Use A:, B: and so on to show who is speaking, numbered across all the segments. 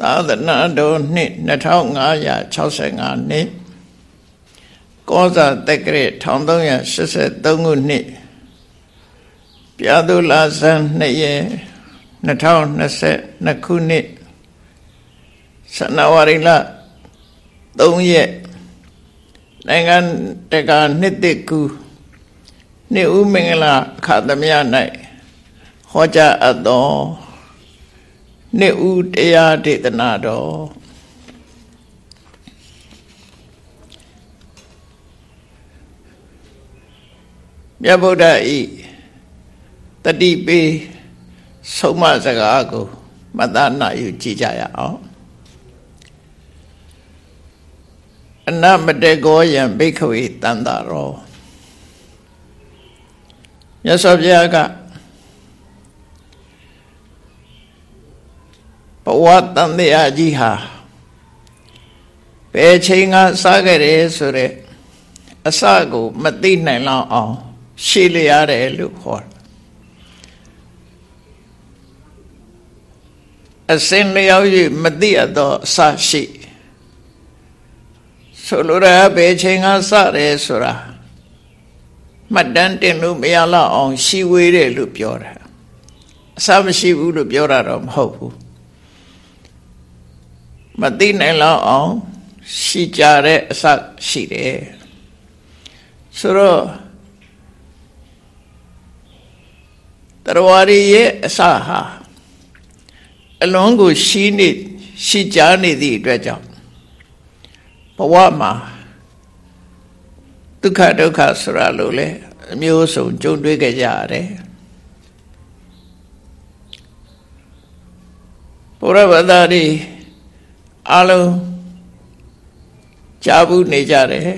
A: သာသနာတော်နှစ်2565နှစ်ကောဇာတက္ကရာ1383ခုနှစ်ပြာသူလာဇန်2ရက်2022ခုနှစ်ဇန်နဝါရီလ3ရက်နိုင်ငံတကာနှစ်တကူနှစ်ဦးမင်္ဂလာအခါသမယ၌ဟောကြားအပ်သော နှစ်ဦးတရားဒေသနာတော်မြတ်ဗုဒ္ဓဤတတိပေဆုံးမစကားကိုမတနာယူကြည့်ကြရအောင်အနမတေကောယံဘိက္ခဝေတန်တာရောမြတ်စွာဘုရားက ဘဝတန်တရားကြီးဟာဘယ်ချိန်ကစခဲ့တယ်ဆိုတဲ့အစကိုမသိနိုင်လောက်အောင်ရှေ့လျရတယ်လို့ခေါ်အစင်လျောက်၍မသိအပ်သောအစရှိဆိုလိုရဘယ်ချိန်ကစတယ်ဆိုတာမှတ်တမ်းတင်လို့မရလောက်အောင် ရှိဝေးတယ်လို့ပြောတာအစမရှိဘူးလို့ပြောတာတော့မဟုတ်ဘူး မသိနိုင်လောက်အောင်ရှိကြတဲ့အစရှိတယ်ဆိုတော့တရားရည်ရဲ့အစဟာအလွန်ကိုရှိနေရှိကြနေသည့်အတွက်ကြောင့်ဘဝမှာဒုက္ခဒုက္ခဆိုတာလို့လေအမျိုးစုံကြုံတွေ့ကြရတယ်ဘုရားဗဒရီ အလုံးကြာဘူးနေကြတယ်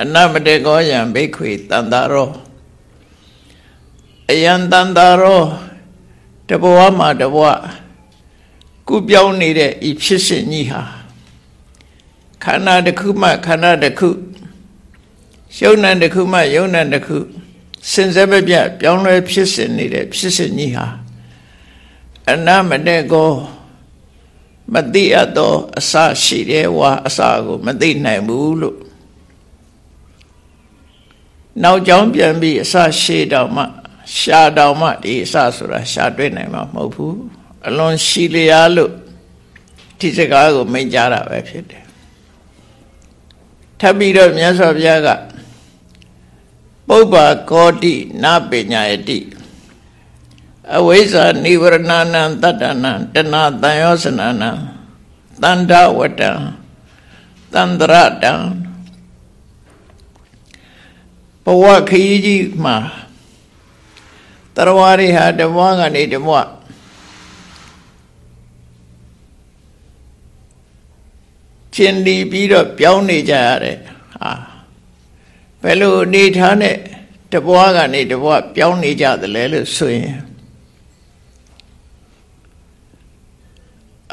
A: အနမတေကောယံဘိခွေတန်တာရောအယံတန်တာရောတဘဝမှာတဘဝကုပြောင်းနေတဲ့ဤဖြစ်စဉ်ကြီးဟာခန္ဓာတစ်ခုမှခန္ဓာတစ်ခုယုံနံတစ်ခုမှယုံနံတစ်ခုစင်စဲမပြပြောင်းလဲဖြစ်စဉ်နေတဲ့ဖြစ်စဉ်ကြီးဟာအနမတေကော မသိအပ်သောအစရှိတယ်ဝါအစကိုမသိနိုင်ဘူးလို့နောက်ကြောင်းပြန်ပြီးအစရှိတော့မှရှာတော့မှဒီအစဆိုတာရှာတွေ့နိုင်မှာမဟုတ်ဘူးအလွန်ရှိလျားလို့ဒီစကားကိုမိန့်ကြတာပဲဖြစ်တယ်ထပ်ပြီးတော့မြတ်စွာဘုရားကပုပ္ပါကောတိနာပညာယတိ အဝိဇ္ဇာနိဝရဏနံတတ္တနံတဏတန်ယောစနနံတန္တဝတံတန္တရတံဘဝခရီးကြီးမှာတရဝရိဟာတဘဝကနေတဘဝကျင်ဒီပြီးတော့ပြောင်းနေကြရတယ်ဟာဘယ်လိုအနေထားနဲ့တဘဝကနေတဘဝပြောင်းနေကြသလဲလို့ဆိုရင်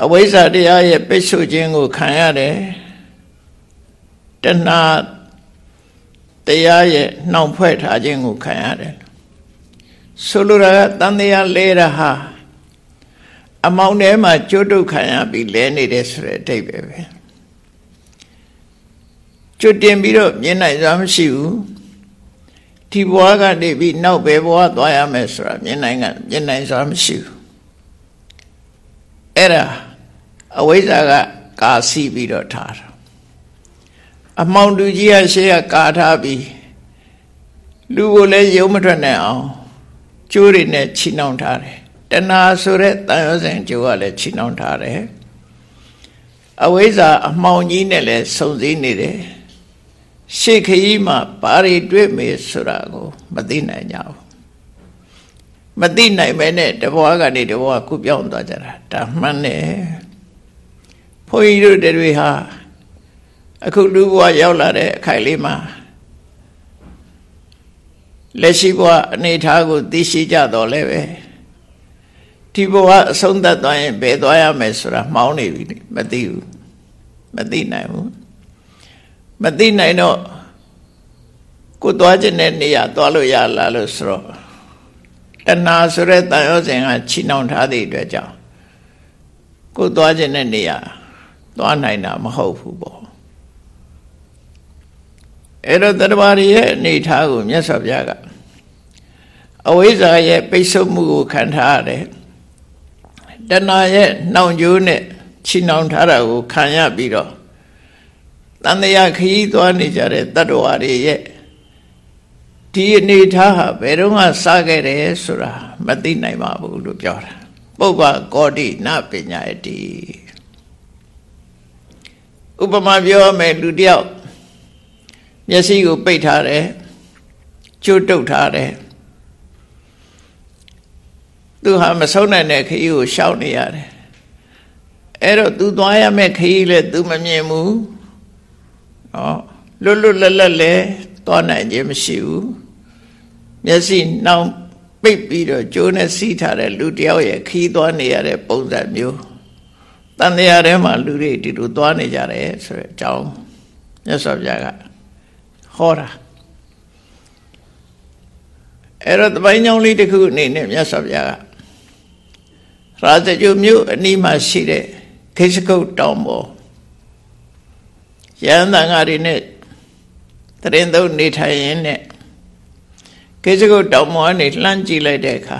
A: အဝိဇ္ဇာတရားရဲ့ပိတ်ဆို့ခြင်းကိုခံရတယ်တဏှာတရားရဲ့နှောင်ဖွဲ့ထားခြင်းကိုခံရတယ်ဆိုလိုတာကတန်တရားလဲတာဟာအမောင်ထဲမှာကျွတ်တုတ်ခံရပြီးလဲနေတယ်ဆိုတဲ့အတိတ်ပဲပဲကျွတ်တင်ပြီးတော့မြင်နိုင်စွာမရှိဘူးဒီဘဝကနေပြီးနောက်ဘယ်ဘဝသွားရမယ်ဆိုတာမြင်နိုင်ကမြင်နိုင်စွာမရှိဘူးအဲ့ဒါ အဝိဇ္ဇာကကာစီပြီးတော့ထားတာအမောင်တူကြီးကရှေ့ကကာထားပြီးလူကိုလည်းယုံမထွက်နိုင်အောင်ကျိုးတွေနဲ့ချီနှောင်ထားတယ်တဏှာဆိုတဲ့တန်ရောစဉ်ကျိုးကလည်းချီနှောင်ထားတယ်အဝိဇ္ဇာအမှောင်ကြီးနဲ့လည်းစုံစည်းနေတယ်ရှေ့ခရီးမှာဘာတွေတွေ့မေဆိုတာကိုမသိနိုင်ကြဘူးမသိနိုင်ပဲနဲ့တဘွားကနေတဘွားကုပြောင်းသွားကြတာဒါမှန်တယ် ဘုန်းကြီးတို့တွေဟာအခုလူဘဝရောက်လာတဲ့အခိုက်လေးမှာလက်ရှိဘဝအနေထားကိုသိရှိကြတော့လည်းပဲဒီဘဝအဆုံးသတ်သွားရင်ဘယ်သွားရမယ်ဆိုတာမှောင်းနေပြီမသိဘူးမသိနိုင်ဘူးမသိနိုင်တော့ကိုသွားခြင်းတဲ့နေရာသွားလို့ရလားလို့ဆိုတော့တဏှာဆိုတဲ့တန်ရောစဉ်ကချီနှောင်ထားသည့်အတွက်ကြောင့်ကိုသွားခြင်းတဲ့နေရာ သွားနိုင်တာမဟုတ်ဘူးပေါ့အဲ့တော့တတဘာရဲ့အနေထားကိုမြတ်စွာဘုရားကအဝိဇ္ဇာရဲ့ပိတ်ဆို့မှုကိုခံထားရတယ်တဏှာရဲ့နှောင်ကြိုးနဲ့ချီနှောင်ထားတာကိုခံရပြီးတော့တန်တရားခရီးသွားနေကြတဲ့တတ္တဝါတွေရဲ့ဒီအနေထားဟာဘယ်တော့မှစခဲ့တယ်ဆိုတာမသိနိုင်ပါဘူးလို့ပြောတာပုပ္ပကောတိနပညာယတိ ဥပမာပြောမယ်လူတယောက်မျက်စိကိုပိတ်ထားတယ်ကျွတ်တုတ်ထားတယ်သူဟာမဆုံးနိုင်တဲ့ခရီးကိုရှောက်နေရတယ်အဲ့တော့ तू သွားရမယ့်ခရီးလဲ तू မမြင်ဘူးနော်လွတ်လွတ်လပ်လပ်လဲသွားနိုင်ခြင်းမရှိဘူးမျက်စိနှောင်ပိတ်ပြီးတော့ကျိုးနဲ့စီးထားတဲ့လူတယောက်ရဲ့ခီးသွားနေရတဲ့ပုံစံမျိုး တန်တရားထဲမှာလူတွေဒီလိုသွားနေကြတယ်ဆိုတဲ့အကြောင်းမြတ်စွာဘုရားကဟောတာအဲ့တော့တပိုင်းကြောင်းလေးတစ်ခုအနေနဲ့မြတ်စွာဘုရားကရာဇဂုမြို့အနီးမှာရှိတဲ့ခေစကုတ်တောင်ပေါ်ရဟန်းတန်ဃာတွေနဲ့တရင်သုံးနေထိုင်ရင်းနဲ့ခေစကုတ်တောင်ပေါ်ကနေလှမ်းကြည့်လိုက်တဲ့အခါ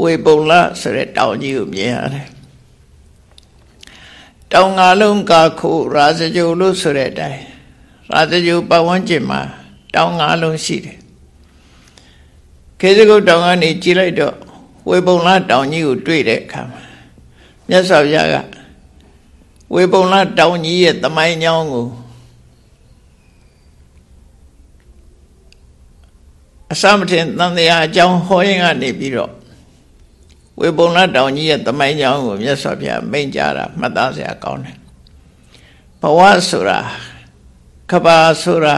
A: ဝေပုံလဆိုတဲ့တောင်ကြီးကိုမြင်ရတယ် တောင်ငါလုံးကခုရာဇဂုလို့ဆိုတဲ့အတိုင်းရာဇဂုပတ်ဝန်းကျင်မှာတောင်ငါလုံးရှိတယ်ခေစကုတ်တောင်ကနေကြည့်လိုက်တော့ဝေပုံလတောင်ကြီးကိုတွေ့တဲ့အခါမှာမြတ်စွာဘုရားကဝေပုံလတောင်ကြီးရဲ့တမိုင်းကြောင်းကိုအစမထင်တန်တရားအကြောင်းဟောရင်ကနေပြီးတော့ ဝေပုံလတောင်ကြီးရဲ့တမိုင်းကြောင်းကိုမြတ်စွာဘုရားမိန့်ကြားတာမှတ်သားစရာကောင်းတယ်ဘဝဆိုတာကဘာဆိုတာ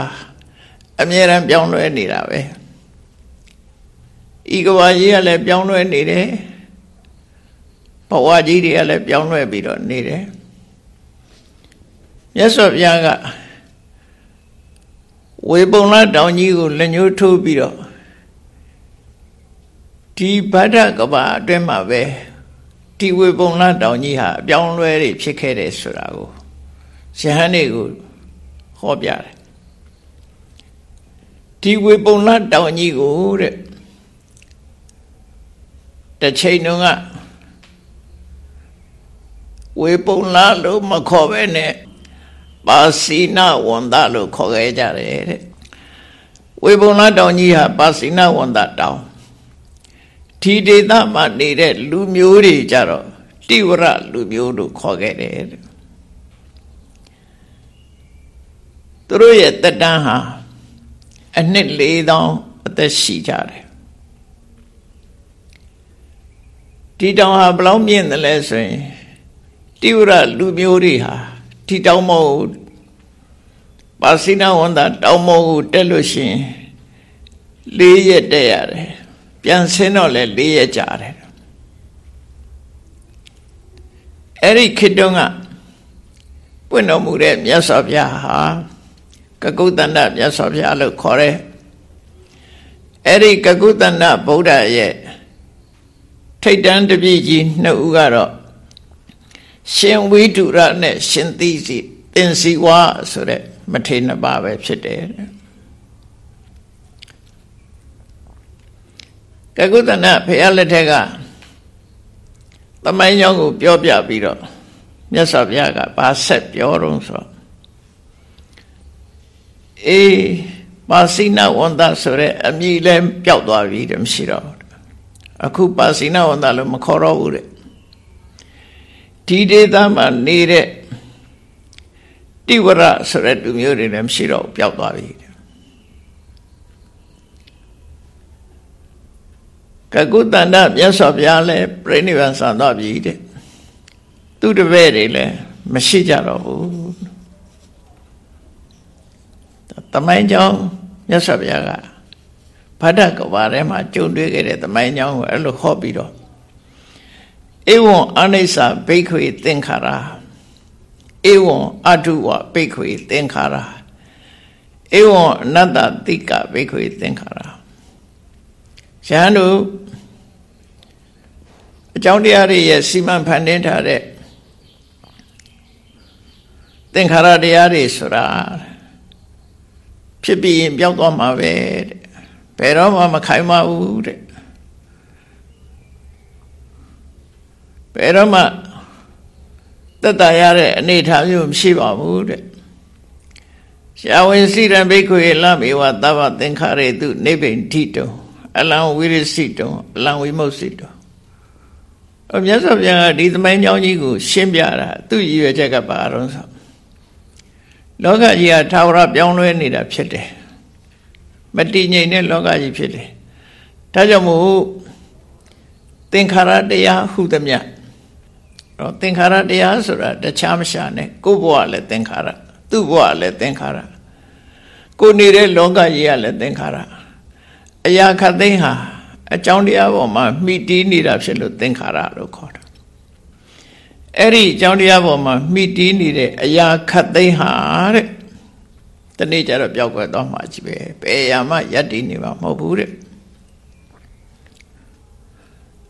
A: အမြဲတမ်းပြောင်းလဲနေတာပဲဤကဘာကြီးကလည်းပြောင်းလဲနေတယ်ဘဝကြီးတွေကလည်းပြောင်းလဲပြီးတော့နေတယ်မြတ်စွာဘုရားကဝေပုံလတောင်ကြီးကိုလက်ညှိုးထိုးပြီးတော့ ဒီဗဒ္ဒကဘာအတွင်းမှာပဲဒီဝေပုံလတောင်ကြီးဟာအပြောင်းလဲတွေဖြစ်ခဲ့တယ်ဆိုတာကိုယဟန်တွေကိုဟောပြတယ်ဒီဝေပုံလတောင်ကြီးကိုတဲ့တစ်ချိန်တုန်းကဝေပုံလလို့မခေါ်ပဲနဲ့ပါစီနာဝန်ဒလို့ခေါ်ခဲ့ကြတယ်တဲ့ဝေပုံလတောင်ကြီးဟာပါစီနာဝန်ဒတောင် ဒီဒေသမှာနေတဲ့လူမျိုးတွေကြတော့တိဝရလူမျိုးလို့ခေါ်ခဲ့တယ်တဲ့သူတို့ရဲ့တက်တန်းဟာအနှစ်4000အသက်ရှိကြတယ်ဒီတောင်ဟာဘလောက်မြင့်တယ်လဲဆိုရင်တိဝရလူမျိုးတွေဟာဒီတောင်မောပါစိနာဝန်တာတောင်မောကိုတက်လို့ရှိရင်၄ရက်တက်ရတယ် ပြန်ဆင်းတော့လဲ၄ရက်ကြာတယ်အဲ့ဒီခေတ္တကပွင့်တော်မူတဲ့မြတ်စွာဘုရားဟာကကုတ္တန္တမြတ်စွာဘုရားလို့ခေါ်တယ်အဲ့ဒီကကုတ္တန္တဗုဒ္ဓရဲ့ထိတ်တန်းတပြည့်ကြီးနှစ်ဦးကတော့ရှင်ဝိတုရနဲ့ရှင်သိစီသင်္စီဝါဆိုတဲ့မထေရနှစ်ပါးပဲဖြစ်တယ် ကကုသနဖះလက်ထက်ကသမိုင်းကြောင်းကိုပြောပြပြီးတော့မြတ်စွာဘုရားကဘာဆက်ပြောတော့ဆိုအေးပါစိနဝန္တဆိုတဲ့အမည်လဲပျောက်သွားပြီတဲ့မရှိတော့အခုပါစိနဝန္တလို့မခေါ်တော့ဘူးတဲ့ဒီဒေသမှာနေတဲ့တိဝရဆိုတဲ့လူမျိုးတွေလည်းမရှိတော့ပျောက်သွားပြီ ကကုတန္တမြတ်စွာဘုရားလည်းပြိဋိဘံဆံသွားပြီတဲ့သူတပည့်တွေလည်းမရှိကြတော့ဘူးတမိုင်းကြောင်းမြတ်စွာဘုရားကဗဒ္ဒကဘာထဲမှာကြုံတွေ့ခဲ့တဲ့တမိုင်းကြောင်းကိုအဲ့လိုဟောပြီးတော့ဧဝံအနိစ္စဘိက္ခွေသင်္ခါရဧဝံအတုဝဘိက္ခွေသင်္ခါရဧဝံအနတ္တတိကဘိက္ခွေသင်္ခါရ ရဟန်းတို့အအကြောင်းတရားတွေရဲ့စီမံဖန်တီးထားတဲ့သင်္ခါရတရားတွေဆိုတာဖြစ်ပြီးရင်ပြောက်သွားမှာပဲတဲ့ဘယ်တော့မှမခိုင်မဘူးတဲ့ဘယ်တော့မှသက်တာရတဲ့အနေထားမျိုးမရှိပါဘူးတဲ့ရှားဝင်စိရံဘိက္ခွေလမေဝသဗ္ဗသင်္ခါရေတုနိဗ္ဗိန္တိတု အလံဝိရစိတုအလံဝိမုတ်စိတုအမြတ်စွာဘုရားကဒီသမိုင်းကြောင်းကြီးကို ရှင်းပြတာသူ့ရည်ရွယ်ချက်ကဘာလို့ဆိုလောကကြီးကထာဝရပြောင်းလဲနေတာဖြစ်တယ်မတည်ငြိမ်တဲ့လောကကြီးဖြစ်တယ်ဒါကြောင့်မို့သင်္ခါရတရားဟုသမျှတော့သင်္ခါရတရားဆိုတာတခြားမရှာနဲ့ကိုယ့်ဘဝလည်းသင်္ခါရသူ့ဘဝလည်းသင်္ခါရကိုနေတဲ့လောကကြီးကလည်းသင်္ခါရ အရာခတ်သိမ်းဟာအကြောင်းတရားပေါ်မှာမှီတီးနေတာဖြစ်လို့သင်္ခါရလို့ခေါ်တာအဲ့ဒီအကြောင်းတရားပေါ်မှာမှီတီးနေတဲ့အရာခတ်သိမ်းဟာတဲ့တနေ့ကျတော့ပျောက်ကွယ်သွားမှာကြီးပဲဘယ်အရာမှယက်တည်နေမှာမဟုတ်ဘူးတဲ့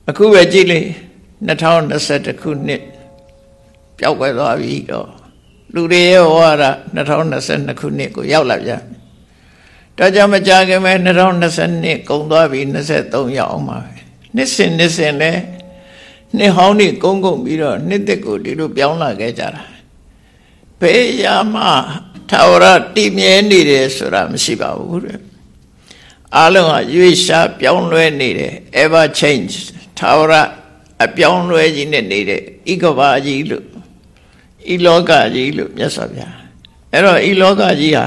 A: အခုပဲကြည့်လေ2021ခုနှစ်ပျောက်ကွယ်သွားပြီတော့လူတွေရဲ့ဝါဒ2022ခုနှစ်ကိုရောက်လာပြန် ဒါကြောင့်မကြခင်ပဲ2022ကုန်သွားပြီ23ရောက်အောင်ပါပဲနှစ်စဉ်နှစ်စဉ်လဲနှစ်ဟောင်းတွေကုန်းကုန်းပြီးတော့နှစ်သက်ကိုဒီလိုပြောင်းလာခဲ့ကြတာဘယ်ရာမှထာဝရတည်မြဲနေတယ်ဆိုတာမရှိပါဘူးတဲ့အလုံးကရွေးရှားပြောင်းလဲနေတယ် ever change ထာဝရအပြောင်းလဲကြီးနဲ့နေတဲ့ဤကဘာကြီးလို့ဤလောကကြီးလို့မြတ်စွာဘုရားအဲ့တော့ဤလောကကြီးဟာ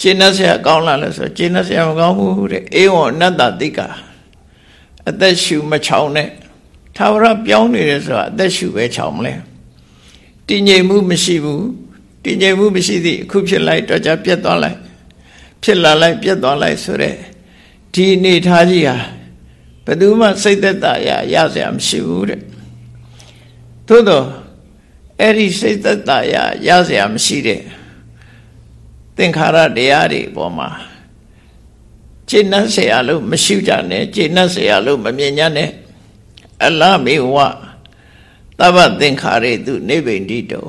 A: ရှင်းနှဆက်ကောင်းလာလို့ဆိုရှင်းနှဆက်မကောင်းဘူးတဲ့အေဝံအနတ္တတိကအသက်ရှူမချောင်နဲ့ထာဝရပြောင်းနေတယ်ဆိုတာအသက်ရှူပဲချောင်မလဲတည်ငြိမ်မှုမရှိဘူးတည်ငြိမ်မှုမရှိသည့်အခုဖြစ်လိုက်တော့ကြပြတ်သွားလိုက်ဖြစ်လာလိုက်ပြတ်သွားလိုက်ဆိုတဲ့ဒီအနေထားကြီးဟာဘယ်သူမှစိတ်သက်သာရရစရာမရှိဘူးတဲ့သို့တော့အဲ့ဒီစိတ်သက်သာရရစရာမရှိတဲ့ သင်္ခါရတရားတွေပေါ်မှာကျင့်နှံ့เสียလို့မရှိကြနဲ့ကျင့်နှံ့เสียလို့မမြင်ညနဲ့အလမေဝသဗ္ဗသင်္ခါရေသူနိဗ္ဗိန္တိတော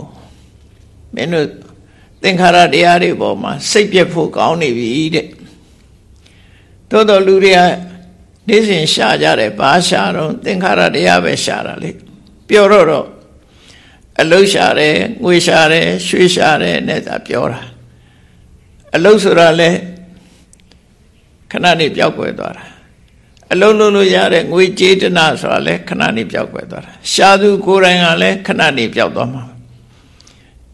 A: မင်းတို့သင်္ခါရတရားတွေပေါ်မှာစိတ်ပြတ်ဖို့ကောင်းနေပြီတဲ့သို့တော်လူတွေကနေ့စဉ်ရှာကြတယ်ဘာရှာတော့သင်္ခါရတရားပဲရှာတာလေပြောတော့တော့အလုရှာတယ်ငွေရှာတယ်ရွှေရှာတယ်နဲ့သာပြောတာ အလုဆိုတာလဲခဏနေပြောက်ွယ်သွားတာအလုံးလုံးလို့ရတဲ့ငွေကြေးတနာဆိုတာလဲခဏနေပြောက်ွယ်သွားတာရှာသူကိုယ်တိုင်ကလည်းခဏနေပြောက်သွားမှာ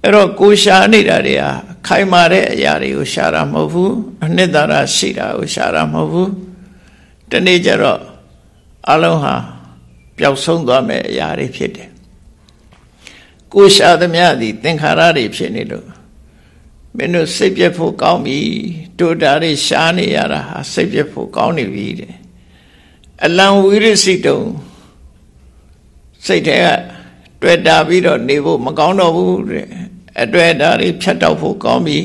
A: အဲ့တော့ကိုရှာနေတာတွေဟာခိုင်မာတဲ့အရာတွေကိုရှာတာမဟုတ်ဘူးအနှစ်သာရရှိတာကိုရှာတာမဟုတ်ဘူးတနေ့ကျတော့အလုံးဟာပျောက်ဆုံးသွားမဲ့အရာတွေဖြစ်တယ်ကိုရှာသမျှသည်သင်္ခါရတွေဖြစ်နေလို့ မင်းတို့စိတ်ပြတ်ဖို့ကောင်းပြီတို့တာတွေရှားနေရတာဟာစိတ်ပြတ်ဖို့ကောင်းနေပြီတဲ့အလံဝိရစိတုံစိတ်ထဲကတွေ့တာပြီးတော့နေဖို့မကောင်းတော့ဘူးတဲ့အတွေ့အတာတွေဖြတ်တောက်ဖို့ကောင်းပြီ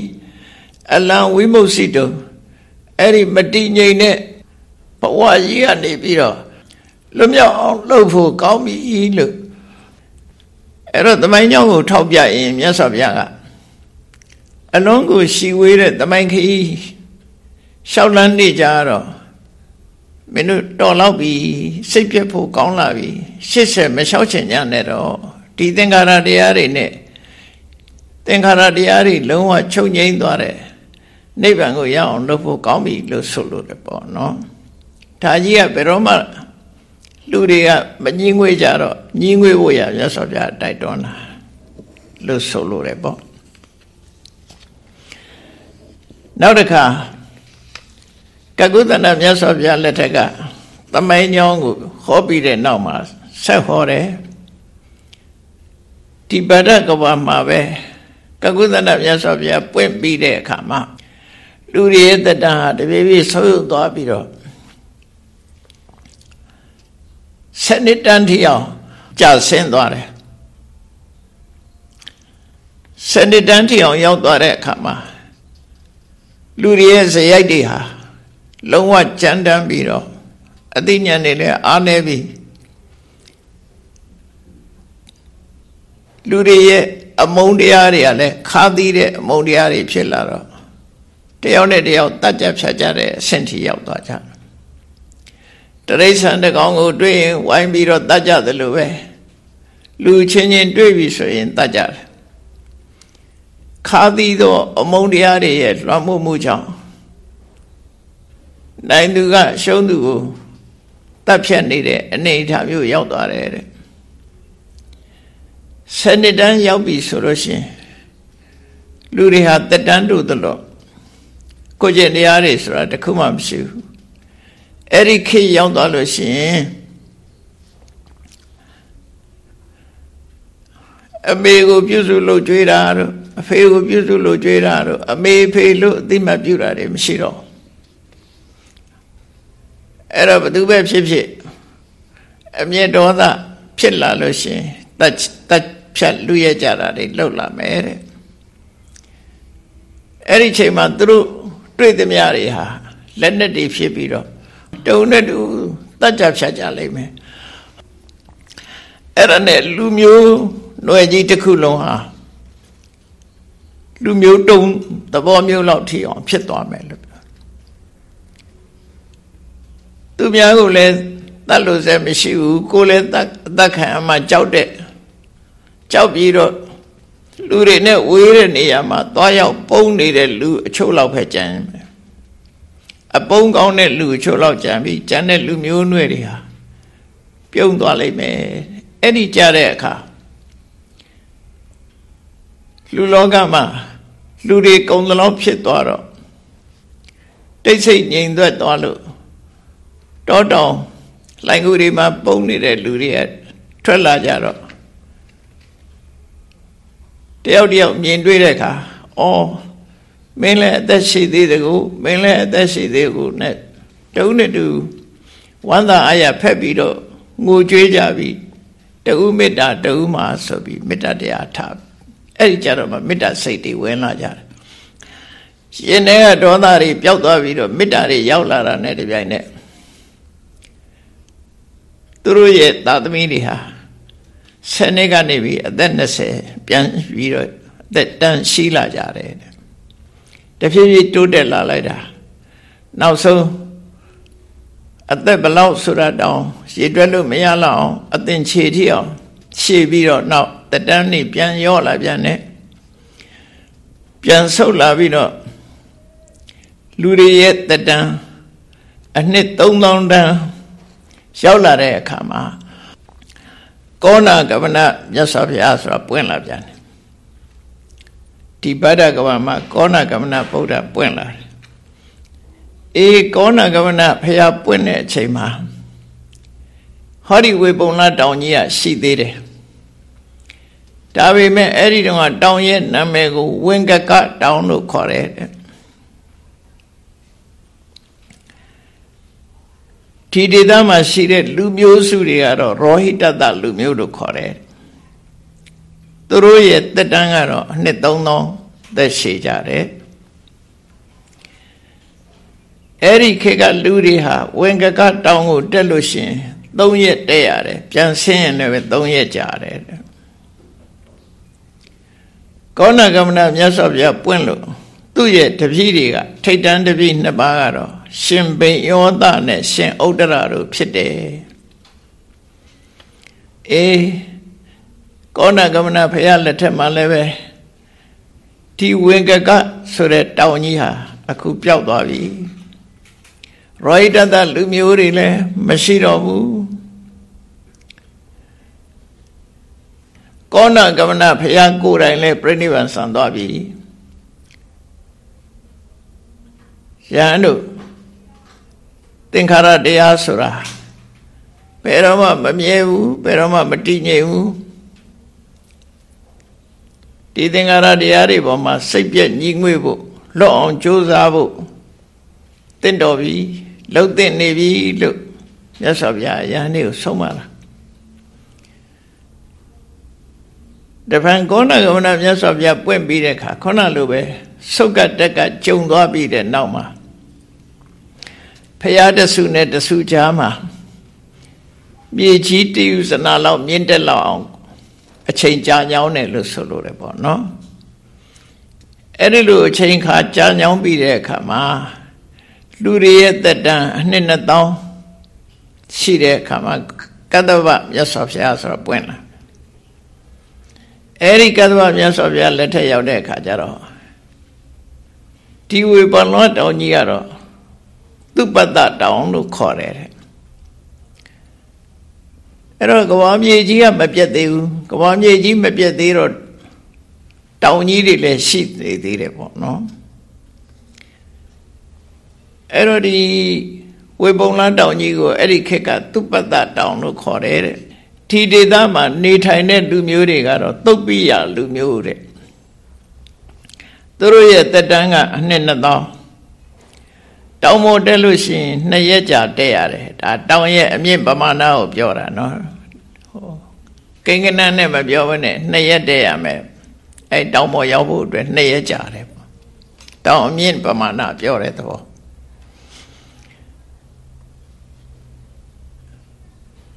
A: အလံဝိမုတ်စိတုံအဲ့ဒီမတည်ငြိမ်တဲ့ဘဝကြီးကနေပြီးတော့လွတ်မြောက်အောင်လှုပ်ဖို့ကောင်းပြီလို့အဲ့တော့သမိုင်းကြောင်းကိုထောက်ပြရင်မြတ်စွာဘုရားက အလုံးကိုရှီဝေးတဲ့သမိုင်းခီးရှောက်လန်းနေကြတော့မင်းတို့တော်လောက်ပြီစိတ်ပြတ်ဖို့ကောင်းလာပြီရှစ်ဆက်မလျှောက်ချင်ကြနဲ့တော့ဒီသင်္ခါရတရားတွေနဲ့သင်္ခါရတရားတွေလုံးဝချုပ်ငိမ့်သွားတယ်နိဗ္ဗာန်ကိုရအောင်လုပ်ဖို့ကောင်းပြီလို့ဆိုလို့တယ်ပေါ့နော်ဒါကြီးကဘယ်တော့မှလူတွေကမငင်းငွေကြတော့ငင်းငွေဖို့ရမြတ်စွာဘုရားတိုက်တွန်းတာလို့ဆိုလို့တယ်ပေါ့ နောက်တစ်ခါကကုသနာမြတ်စွာဘုရားလက်ထက်ကသမိုင်းညောင်းကိုဟောပြီးတဲ့နောက်မှာဆက်ဟောတယ်ဒီပဒကဘာမှာပဲကကုသနာမြတ်စွာဘုရားပွင့်ပြီးတဲ့အခါမှာလူတွေရဲ့တတဟာတပြေးပြေးဆုပ်သွားပြီးတော့ဆယ်နှစ်တန်းထိအောင်ကြာဆင်းသွားတယ်ဆယ်နှစ်တန်းထိအောင်ရောက်သွားတဲ့အခါမှာ လူတွေရဲ့ဇရိုက်တွေဟာလုံးဝကြမ်းတမ်းပြီးတော့အသိဉာဏ်တွေလည်းအားနေပြီးလူတွေရဲ့အမုန်းတရားတွေကလည်းခါသီးတဲ့အမုန်းတရားတွေဖြစ်လာတော့တယောက်နဲ့တယောက်တတ်ကြဖြတ်ကြတဲ့အဆင့်ထိရောက်သွားကြတရိษံတကောင်ကိုတွေ့ရင်ဝိုင်းပြီးတော့တတ်ကြသလိုပဲလူချင်းချင်းတွေ့ပြီဆိုရင်တတ်ကြတယ် ခါသီးသော အမုန်းတရားတွေရဲ့လွှမ်းမိုးမှုကြောင့်နိုင်သူကရှုံးသူကိုတတ်ဖြတ်နေတဲ့အနေအထားမျိုးရောက်သွားတယ်တဲ့ဆယ်နှစ်တန်းရောက်ပြီဆိုလို့ရှိရင်လူတွေဟာတက်တန်းတို့သလိုကိုကျင့်တရားတွေဆိုတာတခုမှမရှိဘူးအဲ့ဒီခေတ်ရောက်သွားလို့ရှိရင်အမေကိုပြုစုလို့ကြွေးတာတို့ အဖေကိုပြုစုလို့ကြွေးတာတို့အမေဖေလို့အတိမတ်ပြုတာတွေမရှိတော့အဲ့တော့ဘသူပဲဖြစ်ဖြစ်အမျက်ဒေါသဖြစ်လာလို့ရှိရင်တတ်တတ်ဖြတ်လူရကြတာတွေလှုပ်လာမယ်တဲ့အဲ့ဒီချိန်မှာသူတို့တွေ့သမျှတွေဟာလက်နဲ့တွေဖြစ်ပြီးတော့တုံနဲ့တူတတ်ကြဖြတ်ကြလိမ့်မယ်အဲ့ဒါနဲ့လူမျိုးຫນွယ်ကြီးတစ်ခုလုံးဟာ လူမျိုးတုံသဘောမျိုးလောက်ထီအောင်ဖြစ်သွားမယ်လို့ပြောသူများကိုလည်းတတ်လို့စဲမရှိဘူးကိုလည်းတတ်အသက်ခံအမှကြောက်တဲ့ကြောက်ပြီးတော့လူတွေနဲ့ဝေးတဲ့နေရာမှာသွားရောက်ပုံနေတဲ့လူအချို့လောက်ပဲကြံမယ်အပုံကောင်းတဲ့လူအချို့လောက်ကြံပြီးကြံတဲ့လူမျိုးနွယ်တွေဟာပြုံးသွားလိမ့်မယ်အဲ့ဒီကြတဲ့အခါလူလောကမှာ လူတွေကုံသလောက်ဖြစ်သွားတော့တိတ်ဆိတ်ငြိမ်သက်သွားလို့တောတောင်လိုင်ကူတွေမှာပုံနေတဲ့လူတွေကထွက်လာကြတော့တယောက်တယောက်မြင်တွေ့တဲ့အခါအော်မင်းလည်းအသက်ရှိသေးတကူမင်းလည်းအသက်ရှိသေးကူနဲ့တုံးနဲ့တူဝမ်းသာအားရဖက်ပြီးတော့ငိုကြွေးကြပြီးတူမေတ္တာတူမှာဆိုပြီးမေတ္တာတရားထား အဲ့ဒီကြတော့မှမေတ္တာစိတ်တွေဝင်လာကြတယ်ရှင်တဲ့ကဒေါသတွေပျောက်သွားပြီးတော့မေတ္တာတွေရောက်လာတာနဲ့တပြိုင်နက်သူတို့ရဲ့သာသမီတွေဟာဆယ်နှစ်ကနေပြီးအသက်20ပြန်ပြီးတော့အသက်တန်းရှိလာကြတယ်တဖြည်းဖြည်းတိုးတက်လာလိုက်တာနောက်ဆုံးအသက်ဘလောက်ဆိုတာတောင်ရှည်တွက်လို့မရလောက်အောင်အသင်ခြေထိအောင်ရှည်ပြီးတော့နောက် တတန်းနေပြန်ရော့လာပြန်တယ်ပြန်ဆုတ်လာပြီးတော့လူတွေရဲ့တတန်းအနှစ်3000တန်းရောက်လာတဲ့အခါမှာကောဏကဗနမြတ်စွာဘုရားဆိုတာပွင့်လာပြန်တယ်ဒီဗဒ္ဒကဗမှာကောဏကဗနဗုဒ္ဓပွင့်လာတယ်အေးကောဏကဗနဘုရားပွင့်တဲ့အချိန်မှာဟောဒီဝေပုံလာတောင်ကြီးကရှိသေးတယ် ဒါပေမဲ့အဲ့ဒီတော့တောင်ရဲ့နာမည်ကိုဝင်္ကကတောင်လို့ခေါ်တယ်ဒီဒေသမှာရှိတဲ့လူမျိုးစုတွေကတော့ရောဟိတတလူမျိုးလို့ခေါ်တယ်သူတို့ရဲ့တက်တန်းကတော့အနှစ်3000သက်ရှည်ကြတယ်အဲ့ဒီခေတ်ကလူတွေဟာဝင်ကကတောင်းကိုတက်လို့ရှင်3ရက်တက်ရတယ်ပြန်ဆင်းရင်လည်း3ရက်ကြာတယ် ကောဏကမဏမြတ်စွာဘုရားပွင့်လို့သူ့ရဲ့တပည့်တွေကထိတ်တန်းတပည့်နှစ်ပါးကတော့ရှင်ဘိယောသနဲ့ရှင်ဥဒ္ဒရတို့ဖြစ်တယ်အေးကောဏကမဏဖရာလက်ထက်မှာလည်းပဲဒီဝင်ကကဆိုတဲ့တောင်ကြီးဟာအခုပျောက်သွားပြီရောဟိတတလူမျိုးတွေလည်းမရှိတော့ဘူး ကောဏကမဏဖရာကိုယ်တိုင်လည်းပြိဋိဘံဆံသွားပြီယဟန်တို့သင်္ခါရတရားဆိုတာဘယ်တော့မှမမြဲဘူးဘယ်တော့မှမတည်ငြိမ်ဘူးဒီသင်္ခါရတရားတွေပေါ်မှာစိတ်ပြည့်ညီငွေ့ဖို့လော့အောင်ကြိုးစားဖို့တင့်တော်ပြီလှုပ်တဲ့နေပြီလို့မြတ်စွာဘုရားယဟန်တွေကိုဆုံးမလာ တပံကောဏကမဏမြတ်စွာဘုရားပွင့်ပြီးတဲ့အခါခုနလိုပဲစုတ်ကတက်ကကြုံသွားပြီးတဲ့နောက်မှာဖရာတဆုနဲ့တဆုကြားမှာမြေကြီးတည်ယူစနာလောက်မြင့်တက်လောက်အောင်အချိန်ကြာညောင်းတယ်လို့ဆိုလို့ရပေါ့နော်အဲ့ဒီလိုအချိန်ခါကြာညောင်းပြီးတဲ့အခါမှာလူတွေရဲ့တက်တန်းအနှစ်2000ရှိတဲ့အခါမှာကတ္တဗမြတ်စွာဘုရားဆိုတော့ပွင့်လာ အဲ့ဒီကတ္တဗမြတ်စွာဘုရားလက်ထက်ရောက်တဲ့အခါကျတော့ဒီဝေပလွန်တောင်ကြီးကတော့သူပတ္တတောင်လို့ခေါ်တယ်တဲ့အဲ့တော့ကဘာမြေကြီးကမပြတ်သေးဘူးကဘာမြေကြီးမပြတ်သေးတော့တောင်ကြီးတွေလည်းရှိသေးသေးတယ်ပေါ့နော်အဲ့တော့ဒီဝေပုံလန်းတောင်ကြီးကိုအဲ့ဒီခက်ကသူပတ္တတောင်လို့ခေါ်တယ်တဲ့ ဒီဒေသမှာနေထိုင်တဲ့လူမျိုးတွေကတော့တုတ်ပိယလူမျိုးတဲ့သူတို့ရဲ့တက်တန်းကအနှစ်2000တောင်ပေါ်တက်လို့ရှိရင်နှစ်ရက်ကြာတက်ရတယ်ဒါတောင်ရဲ့အမြင့်ပမာဏကိုပြောတာနော်ဟိုကိန်းကနန်းနဲ့မပြောဘဲနဲ့နှစ်ရက်တက်ရမယ်အဲတောင်ပေါ်ရောက်ဖို့အတွက်နှစ်ရက်ကြာတယ်ပေါ့တောင်အမြင့်ပမာဏပြောတဲ့သဘော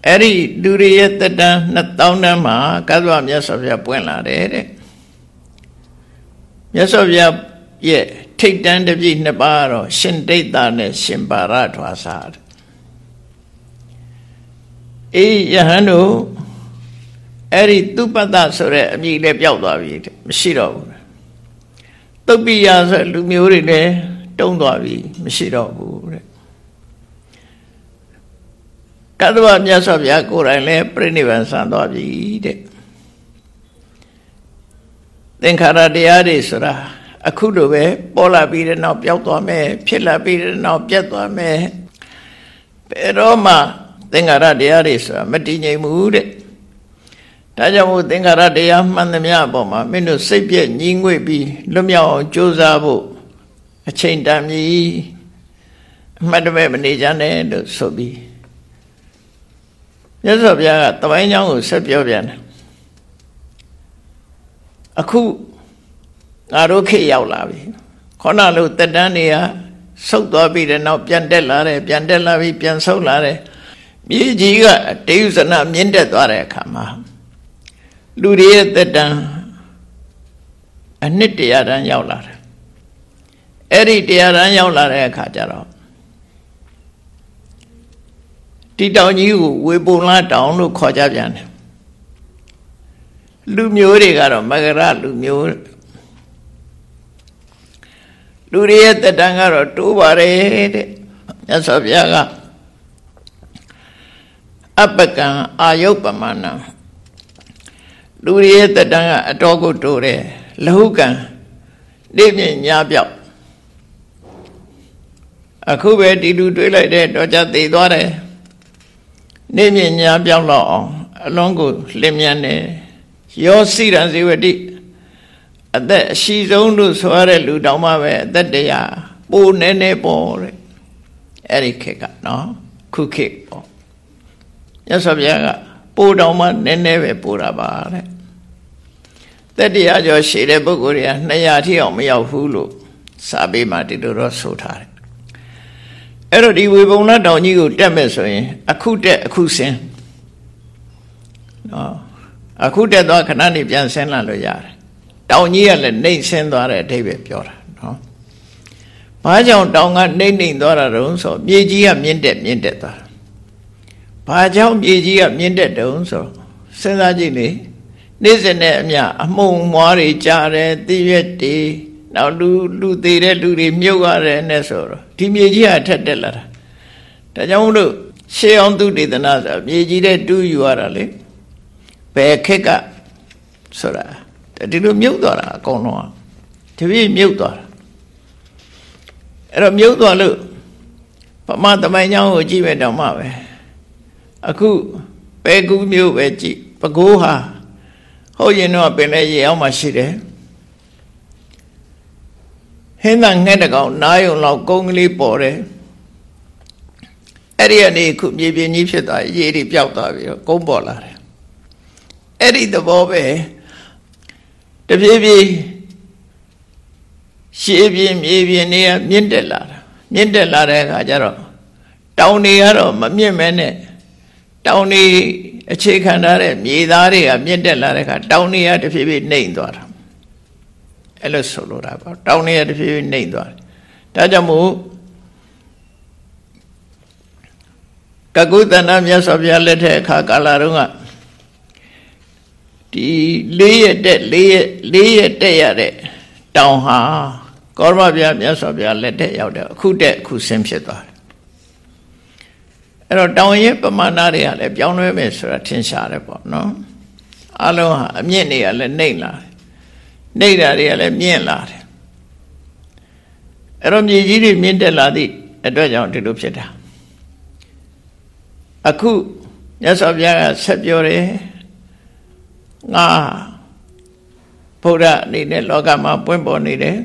A: အဲ့ဒီလူတွေရဲ့တက်တန်း2000တန်းမှာကသဗ္ဗမြတ်စွာဘုရားပွင့်လာတယ်တဲ့မြတ်စွာဘုရားရဲ့ထိတ်တန်းတစ်ပြည့်နှစ်ပါးတော့ရှင်ဒိဋ္ဌာနဲ့ရှင်ပါရထွာစာအေးယဟန်တို့အဲ့ဒီသူပတ္တဆိုတဲ့အမည်လည်းပျောက်သွားပြီမရှိတော့ဘူးတုတ်ပိယဆိုလူမျိုးတွေလည်းတုံးသွားပြီမရှိတော့ဘူးတဲ့ ကတ္တဝမြတ်စွာဘုရားကိုယ်တိုင်လည်းပြိဋိဘံဆံသွားပြီတဲ့သင်္ခါရတရားတွေဆိုတာအခုလိုပဲပေါ်လာပြီးတဲ့နောက်ပျောက်သွားမယ်ဖြစ်လာပြီးတဲ့နောက်ပြတ်သွားမယ်ဘယ်တော့မှသင်္ခါရတရားတွေဆိုတာမတည်ငြိမ်ဘူးတဲ့ဒါကြောင့်မို့သင်္ခါရတရားမှန်သမျှအပေါ်မှာမင်းတို့စိတ်ပြည့်ညီငွေ့ပြီးလွတ်မြောက်အောင်ကြိုးစားဖို့အချိန်တန်ပြီအမှတ်တမဲ့မနေကြနဲ့လို့ဆိုပြီး မြတ်စွာဘုရားကတပိုင်းเจ้าကိုဆက်ပြောပြန်တယ်အခုငါတို့ခေရောက်လာပြီခေါဏလို့တက်တန်းတွေကဆုတ်သွားပြီးတဲ့နောက်ပြန်တက်လာတယ်ပြန်တက်လာပြီးပြန်ဆုတ်လာတယ်မြေကြီးကတေယုဇနမြင့်တက်သွားတဲ့အခါမှာလူတွေရဲ့တက်တန်းအနှစ်တရာတန်းရောက်လာတယ်အဲ့ဒီတရားတန်းရောက်လာတဲ့အခါကျတော့ ဒီတောင်ကြီးကိုဝေပုံလားတောင်လို့ခေါ်ကြပြန်တယ်လူမျိုးတွေကတော့မဂရလူမျိုးလူတွေရဲ့တက်တန်းကတော့တိုးပါတယ်တဲ့မြတ်စွာဘုရားကအပကံအာယုပမဏံလူတွေရဲ့တက်တန်းကအတော်ကိုတိုးတယ်လဟုကံနေမြင့်ညာပြောက်အခုပဲဒီလူတွေးလိုက်တဲ့တော့ကြသိသွားတယ် နေမြင့်ညာပြောက်တော့အောင်အလုံးကိုလင်းမြန်တယ်ယောစိရံဇေဝတိအသက်အရှိဆုံးလို့ဆိုရတဲ့လူတောင်မှပဲအသက်တရာပိုနေနေပေါ်တဲ့အဲ့ဒီခေတ်ကနော်ခုခေတ်ပေါ့ရသော်ဗျာကပိုတောင်မှနည်းနည်းပဲပိုတာပါတဲ့သက်တရားကျော်ရှည်တဲ့ပုဂ္ဂိုလ်တွေက200ထိအောင်မရောက်ဘူးလို့စာပေမှာဒီလိုတော့ဆိုထားတယ် အဲ့တော့ဒီဝေဘုံလတောင်ကြီးကိုတက်မဲ့ဆိုရင်အခုတက်အခုဆင်းနော်အခုတက်သွားခဏနေပြန်ဆင်းလာလို့ရတယ်တောင်ကြီးကလည်းနှိမ့်ဆင်းသွားတဲ့အဓိပ္ပာယ်ပြောတာနော်ဘာကြောင့်တောင်ကနှိမ့်နှိမ့်သွားတာတုံးဆိုမြေကြီးကမြင့်တက်မြင့်တက်သွားဘာကြောင့်မြေကြီးကမြင့်တက်တုံးဆိုစဉ်းစားကြည့်လေနေ့စဉ်နဲ့အမျှအမှုံမွားတွေကြားတယ်တည်ရွက်တွေ နောက်လူလူသေးတဲ့လူတွေမြုပ်ရတယ်နဲ့ဆိုတော့ဒီမြေကြီးဟာထက်တက်လာတာဒါကြောင့်မို့လို့ရှေးအောင်သူဒေသနာဆိုမြေကြီးတဲ့တူးယူရတာလေဘယ်ခက်ကဆိုတာဒီလိုမြုပ်သွားတာအကုန်လုံးတပြည့်မြုပ်သွားတာအဲ့တော့မြုပ်သွားလို့ပမသမိုင်းကြောင်းကိုကြည့်မဲ့တော့မှပဲအခုပဲကူးမျိုးပဲကြည့်ပကိုးဟာဟုတ်ရင်တော့ပင်လည်းရေအောင်မှရှိတယ် ဟင်းသာငှက်တကောင်နားယုံလောက်ကုန်းကလေးပေါ်တယ်အဲ့ဒီကနေခုမြေပြင်ကြီးဖြစ်သွားရေတွေပျောက်သွားပြီးတော့ကုန်းပေါ်လာတယ်အဲ့ဒီသဘောပဲတပြေးပြေးရှေးပြင်းမြေပြင်းတွေကမြင့်တက်လာတာမြင့်တက်လာတဲ့အခါကျတော့တောင်တွေကတော့မမြင့်မဲနဲ့တောင်နေအခြေခံထားတဲ့မြေသားတွေကမြင့်တက်လာတဲ့အခါတောင်နေရတဖြည်းဖြည်းနှိမ့်သွားတာ အဲ့လိုဆိုလိုတာပေါ့တောင်နေရတဖြည်းဖြည်းနှိမ့်သွားတယ်ဒါကြောင့်မို့ကကုသန္တမြတ်စွာဘုရားလက်ထက်အခါကာလတုန်းကဒီလေးရက်တက်လေးရက်လေးရက်တက်ရတဲ့တောင်ဟာကောရမဘုရားမြတ်စွာဘုရားလက်ထက်ရောက်တယ်အခုတက်အခုဆင်းဖြစ်သွားတယ်အဲ့တော့တောင်ရဲ့ပမာဏတွေကလည်းပြောင်းလဲမယ်ဆိုတာထင်ရှားတယ်ပေါ့နော်အလုံးဟာအမြင့်တွေကလည်းနှိမ့်လာတယ် နှိမ့်တာတွေကလည်းမြင့်လာတယ်အဲ့တော့မြေကြီးတွေမြင့်တက်လာသည့်အတွက်ကြောင့်ဒီလိုဖြစ်တာအခုမြတ်စွာဘုရားကဆက်ပြောတယ်ငါဘုရားအနေနဲ့လောကမှာပွင့်ပေါ်နေတယ်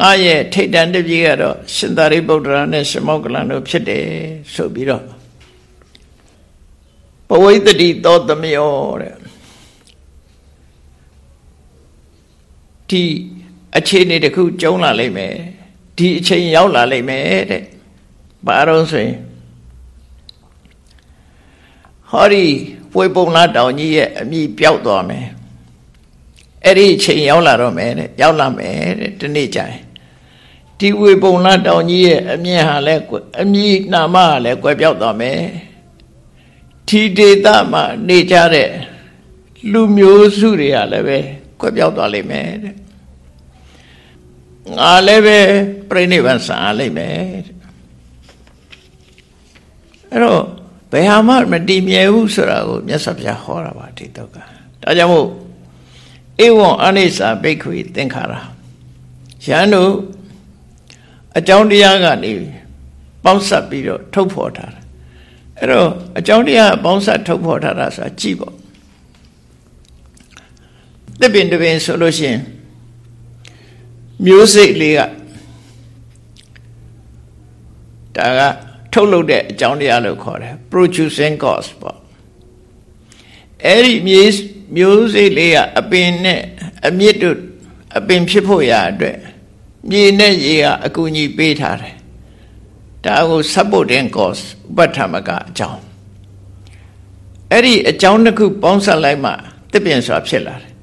A: ငါရဲ့ထိတ်တန်တပြေကတော့ရှင်သာရိပုတ္တရာနဲ့ရှမောကလန်တို့ဖြစ်တယ်ဆိုပြီးတော့ပဝိတ္တိသောသမယောတဲ့ ဒီအခြေအနေတစ်ခုကျုံလာလိမ့်မယ်ဒီအချိန်ရောက်လာလိမ့်မယ်တဲ့ဘာလို့ဆိုရင်ဟောဒီပွေပုံလားတောင်ကြီးရဲ့အမိပြောက်သွားမယ်အဲ့ဒီအချိန်ရောက်လာတော့မယ်တဲ့ရောက်လာမယ်တဲ့ဒီနေ့ကျရင်ဒီဝေပုံလားတောင်ကြီးရဲ့အမြင်ဟာလဲအမိနာမဟာလဲကွယ်ပြောက်သွားမယ်ဒီဒေသမှာနေကြတဲ့လူမျိုးစုတွေကလည်းပဲကွယ်ပြောက်သွားလိမ့်မယ်တဲ့ ငါလည်းပဲပြိဋိဘံဆံရလိမ့်မယ်အဲ့တော့ဘယ်ဟာမှမတည်မြဲဘူးဆိုတာကိုမြတ်စွာဘုရားဟောတာပါဒီတော့ကဒါကြောင့်မို့ဧဝံအနိစ္စဘိက္ခွေသင်္ခါရယန္တုအကြောင်းတရားကနေပေါင်းစပ်ပြီးတော့ထုတ်ဖော်ထားတာအဲ့တော့အကြောင်းတရားပေါင်းစပ်ထုတ်ဖော်ထားတာဆိုတာကြည့်ပေါ့တစ်ပင်တစ်ပင်ဆိုလို့ရှိရင် မျိုးစိတ်လေးကဒါကထုတ်လုပ်တဲ့အကြောင်းတရားလို့ခေါ်တယ် producing cause ပေါ့အဲ့ဒီမျိုးမျိုးစိတ်လေးကအပင်နဲ့အမြင့်တို့အပင်ဖြစ်ဖို့ရအတွက်မြေနဲ့ရေကအကူအညီပေးထားတယ်ဒါကို supporting cause ဥပဋ္ဌမကအကြောင်းအဲ့ဒီအကြောင်းတစ်ခုပေါင်းစပ်လိုက်မှတစ်ပင်ဆိုတာဖြစ်လာတယ်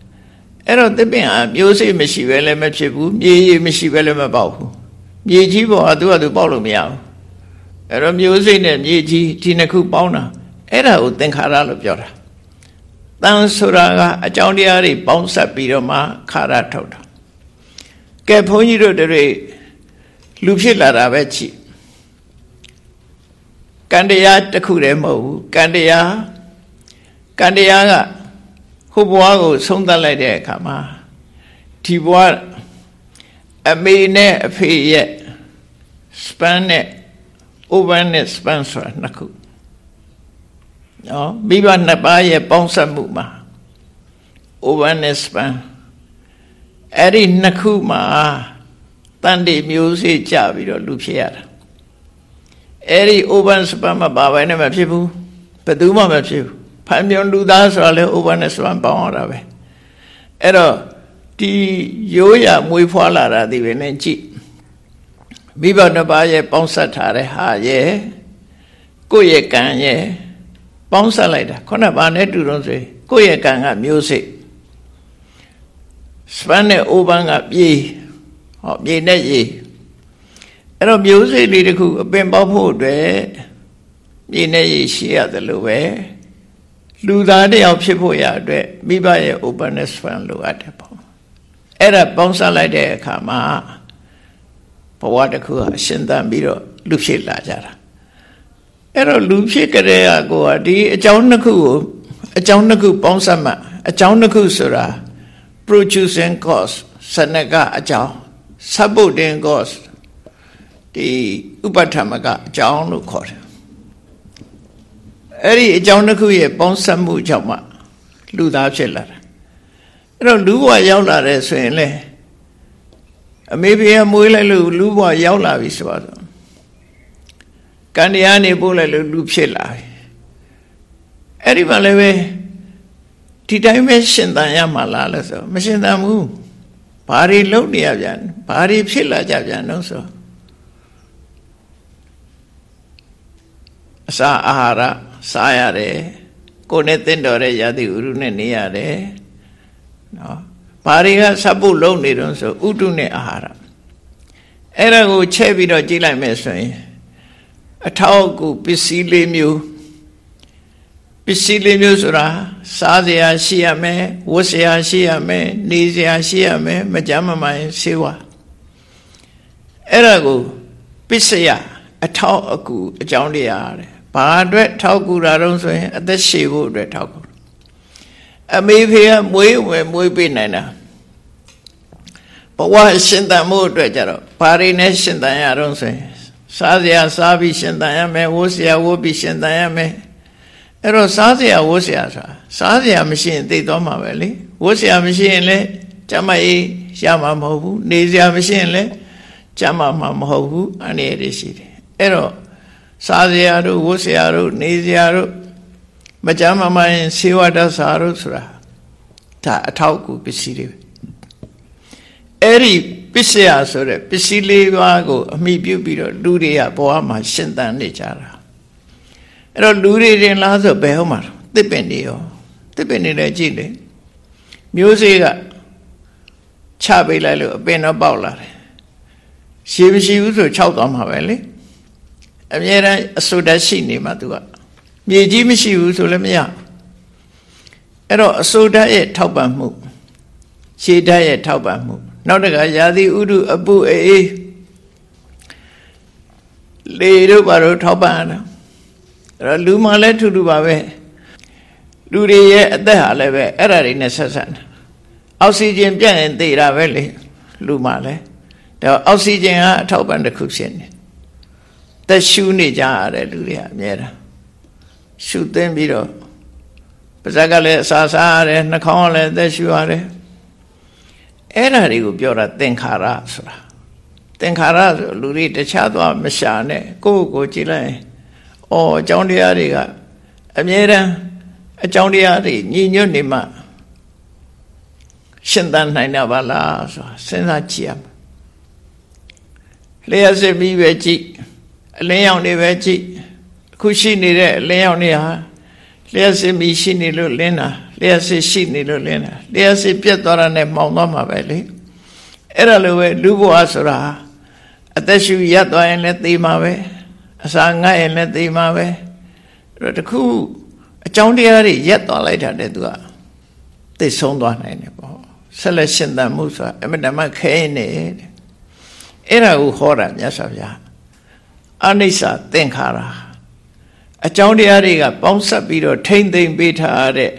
A: အဲ့တော့တစ်ပင်ဟာမျိုးစိတ်မရှိဘဲလည်းမဖြစ်ဘူးမြေရေမရှိဘဲလည်းမပေါက်ဘူးမြေကြီးပေါ်ကသူကသူပေါက်လို့မရဘူးအဲ့တော့မျိုးစိတ်နဲ့မြေကြီးဒီနှစ်ခုပေါင်းတာအဲ့ဒါကိုသင်္ခါရလို့ပြောတာတန်ဆိုတာကအကြောင်းတရားတွေပေါင်းစပ်ပြီးတော့မှခါရထုတ်တာကဲဘုန်းကြီးတို့တွေလူဖြစ်လာတာပဲချီကံတရားတစ်ခုတည်းမဟုတ်ဘူးကံတရားကံတရားက ဟိုဘဝကိုဆုံးသက်လိုက်တဲ့အခါမှာဒီဘဝအမေနဲ့အဖေရဲ့ span နဲ့ over နဲ့ span ဆိုတာနှစ်ခုနော်မိဘနှစ်ပါးရဲ့ပေါင်းစပ်မှုမှာ over နဲ့ span အဲ့ဒီနှစ်ခုမှာတန်တိမျိုးစေ့ကြပြီးတော့လူဖြစ်ရတာအဲ့ဒီ over span မှာဘာပဲနဲ့မဖြစ်ဘူးဘယ်သူမှမဖြစ်ဘူး ဖန်မြုံလူသားဆိုတာလေ over နဲ့ span ပေါင်းရတာပဲအဲ့တော့ဒီရိုးရမွေးဖွားလာတာဒီပဲနဲ့ကြည့်မိဘနှစ်ပါးရဲ့ပေါင်းဆက်ထားတဲ့ဟာရဲ့ကိုယ့်ရဲ့ကံရဲ့ပေါင်းဆက်လိုက်တာခုနကဘာနဲ့တူတော့ဆိုကိုယ့်ရဲ့ကံကမျိုးစိတ်စပန်နဲ့အိုးပန်းကပြေးဟောပြေးနဲ့ရေအဲ့တော့မျိုးစိတ်လေးတစ်ခုအပင်ပေါက်ဖို့အတွက်ပြေးနဲ့ရေရှိရတယ်လို့ပဲ လူသားတယောက်ဖြစ်ဖို့ရအတွက်မိဘရဲ့ openness fan လိုအပ်တယ်ပေါ့အဲ့ဒါပေါင်းစပ်လိုက်တဲ့အခါမှာဘဝတစ်ခုဟာရှင်သန်ပြီးတော့လူဖြစ်လာကြတာအဲ့တော့လူဖြစ်ကြတဲ့ကကိုကဒီအကြောင်းနှစ်ခုကိုအကြောင်းနှစ်ခုပေါင်းစပ်မှအကြောင်းနှစ်ခုဆိုတာ producing cause စနကအကြောင်း supporting cause ဒီဥပဋ္ဌမကအကြောင်းလို့ခေါ်တယ် အဲ့ဒီအကြောင်းတစ်ခုရဲ့ပေါင်းစပ်မှုကြောင့်မှလူသားဖြစ်လာတာအဲ့တော့လူဘဝရောက်လာတဲ့ဆိုရင်လေအမေဖေမွေးလိုက်လို့လူဘဝရောက်လာပြီဆိုတော့ကံတရားနေပို့လိုက်လို့လူဖြစ်လာပြီအဲ့ဒီမှာလည်းပဲဒီတိုင်းပဲရှင်သန်ရမှာလားလို့ဆိုမရှင်သန်ဘူးဘာတွေလုပ်နေရပြန်ဘာတွေဖြစ်လာကြပြန်တော့ဆိုအစာအာဟာရ စားရတယ်ကိုယ်နဲ့တင့်တော်တဲ့ရာသီဥတုနဲ့နေရတယ်နော်ဘာတွေကစပ်ဖို့လုံးနေတော့ဆိုဥတုနဲ့အာဟာရအဲ့ဒါကိုချဲ့ပြီးတော့ကြည့်လိုက်မယ်ဆိုရင်အထောက်အကူပစ္စည်းလေးမျိုးပစ္စည်းလေးမျိုးဆိုတာစားစရာရှိရမယ်ဝတ်စရာရှိရမယ်နေစရာရှိရမယ်မကြမ်းမမိုင်ဆေးဝါအဲ့ဒါကိုပစ္စယအထောက်အကူအကြောင်းတရားတဲ့ ဘာအတွက်ထောက်ကူတာတော့ဆိုရင်အသက်ရှည်ဖို့အတွက်ထောက်ကူအမေဖေကမွေးဝင်မွေးပေးနိုင်တာဘဝရှင်သန်မှုအတွက်ကြတော့ဘာတွေနဲ့ရှင်သန်ရတော့ဆိုရင်စားစရာစားပြီးရှင်သန်ရမယ်ဝတ်စရာဝတ်ပြီးရှင်သန်ရမယ်အဲ့တော့စားစရာဝတ်စရာဆိုတာစားစရာမရှိရင်သိသွားမှာပဲလေဝတ်စရာမရှိရင်လည်းကျမကြီးရမှာမဟုတ်ဘူးနေစရာမရှိရင်လည်းကျမမှာမဟုတ်ဘူးအနေရရှိတယ်အဲ့တော့ စားစရာတို့ဝတ်စရာတို့နေစရာတို့မကြမ်းမမှန်ဆေးဝါးတတ်စာတို့ဆိုတာဒါအထောက်အကူပစ္စည်းတွေအဲ့ဒီပစ္စယဆိုတဲ့ပစ္စည်းလေးပါးကိုအမိပြုပြီးတော့လူတွေကဘဝမှာရှင်သန်နေကြတာအဲ့တော့လူတွေတင်လားဆိုဘယ်ဟုတ်မှာတစ်ပင်တွေရောတစ်ပင်တွေလည်းကြည့်လေမျိုးစေ့ကချပေးလိုက်လို့အပင်တော့ပေါက်လာတယ်ရှည်မရှိဘူးဆို၆သွားမှာပဲလေ အမြဲတမ်းအစိုးတရှိနေမှာသူကမြေကြီးမရှိဘူးဆိုလည်းမရအဲ့တော့အစိုးတရဲ့ထောက်ပံ့မှုရှည်တရဲ့ထောက်ပံ့မှု နောက်တကရာသီဥတုအပူအေးလေတို့ဘာလို့ထောက်ပံ့ရတာအဲ့တော့လူမှလည်းထူထူပါပဲလူတွေရဲ့အသက်ဟာလည်းပဲအဲ့ဒါတွေနဲ့ဆက်ဆက်တယ်အောက်ဆီဂျင်ပြတ်ရင်သေတာပဲလေလူမှလည်းဒါအောက်ဆီဂျင်ကအထောက်ပံ့တစ်ခုဖြစ်နေ သက်ရှူနေကြရတယ်လူတွေကအများတာရှူသိမ်းပြီးတော့ပါဇက်ကလည်းအစာစားရတယ်နှာခေါင်းကလည်းသက်ရှူရတယ်အဲ့ဒါတွေကိုပြောတာသင်္ခါရဆိုတာသင်္ခါရဆိုလူတွေတခြားသွားမရှာနဲ့ကိုယ့်ကိုယ်ကြည့်လိုက်အော်အကြောင်းတရားတွေကအမြဲတမ်းအကြောင်းတရားတွေညီညွတ်နေမှရှင်းသန်နိုင်တာပါလားဆိုတာစဉ်းစားကြည့်ရမယ်လျှက်စစ်ပြီးပဲကြည့် အလင်းရောင်တွေပဲကြည့်အခုရှိနေတဲ့အလင်းရောင်တွေဟာလျှက်စစ်ပြီးရှိနေလို့လင်းတာလျှက်စစ်ရှိနေလို့လင်းတာလျှက်စစ်ပြတ်သွားတာနဲ့မှောင်သွားမှာပဲလေအဲ့ဒါလိုပဲလူဘဝဆိုတာအသက်ရှူရပ်သွားရင်လည်းသိမှာပဲအစာငတ်ရင်လည်းသိမှာပဲအဲ့တော့တခုအကြောင်းတရားတွေရက်သွားလိုက်တာတဲ့သူကသိဆုံးသွားနိုင်တယ်ပေါ့ဆက်လက်ရှင်သန်မှုဆိုတာအမတမခဲနေတယ်အဲ့ဒါကိုဟောတာမြတ်စွာဘုရား အနိစ္စသင်္ခါရအကြောင်းတရားတွေကပေါင်းဆက်ပြီးတော့ထိမ့်သိမ့်ပေးထားတဲ့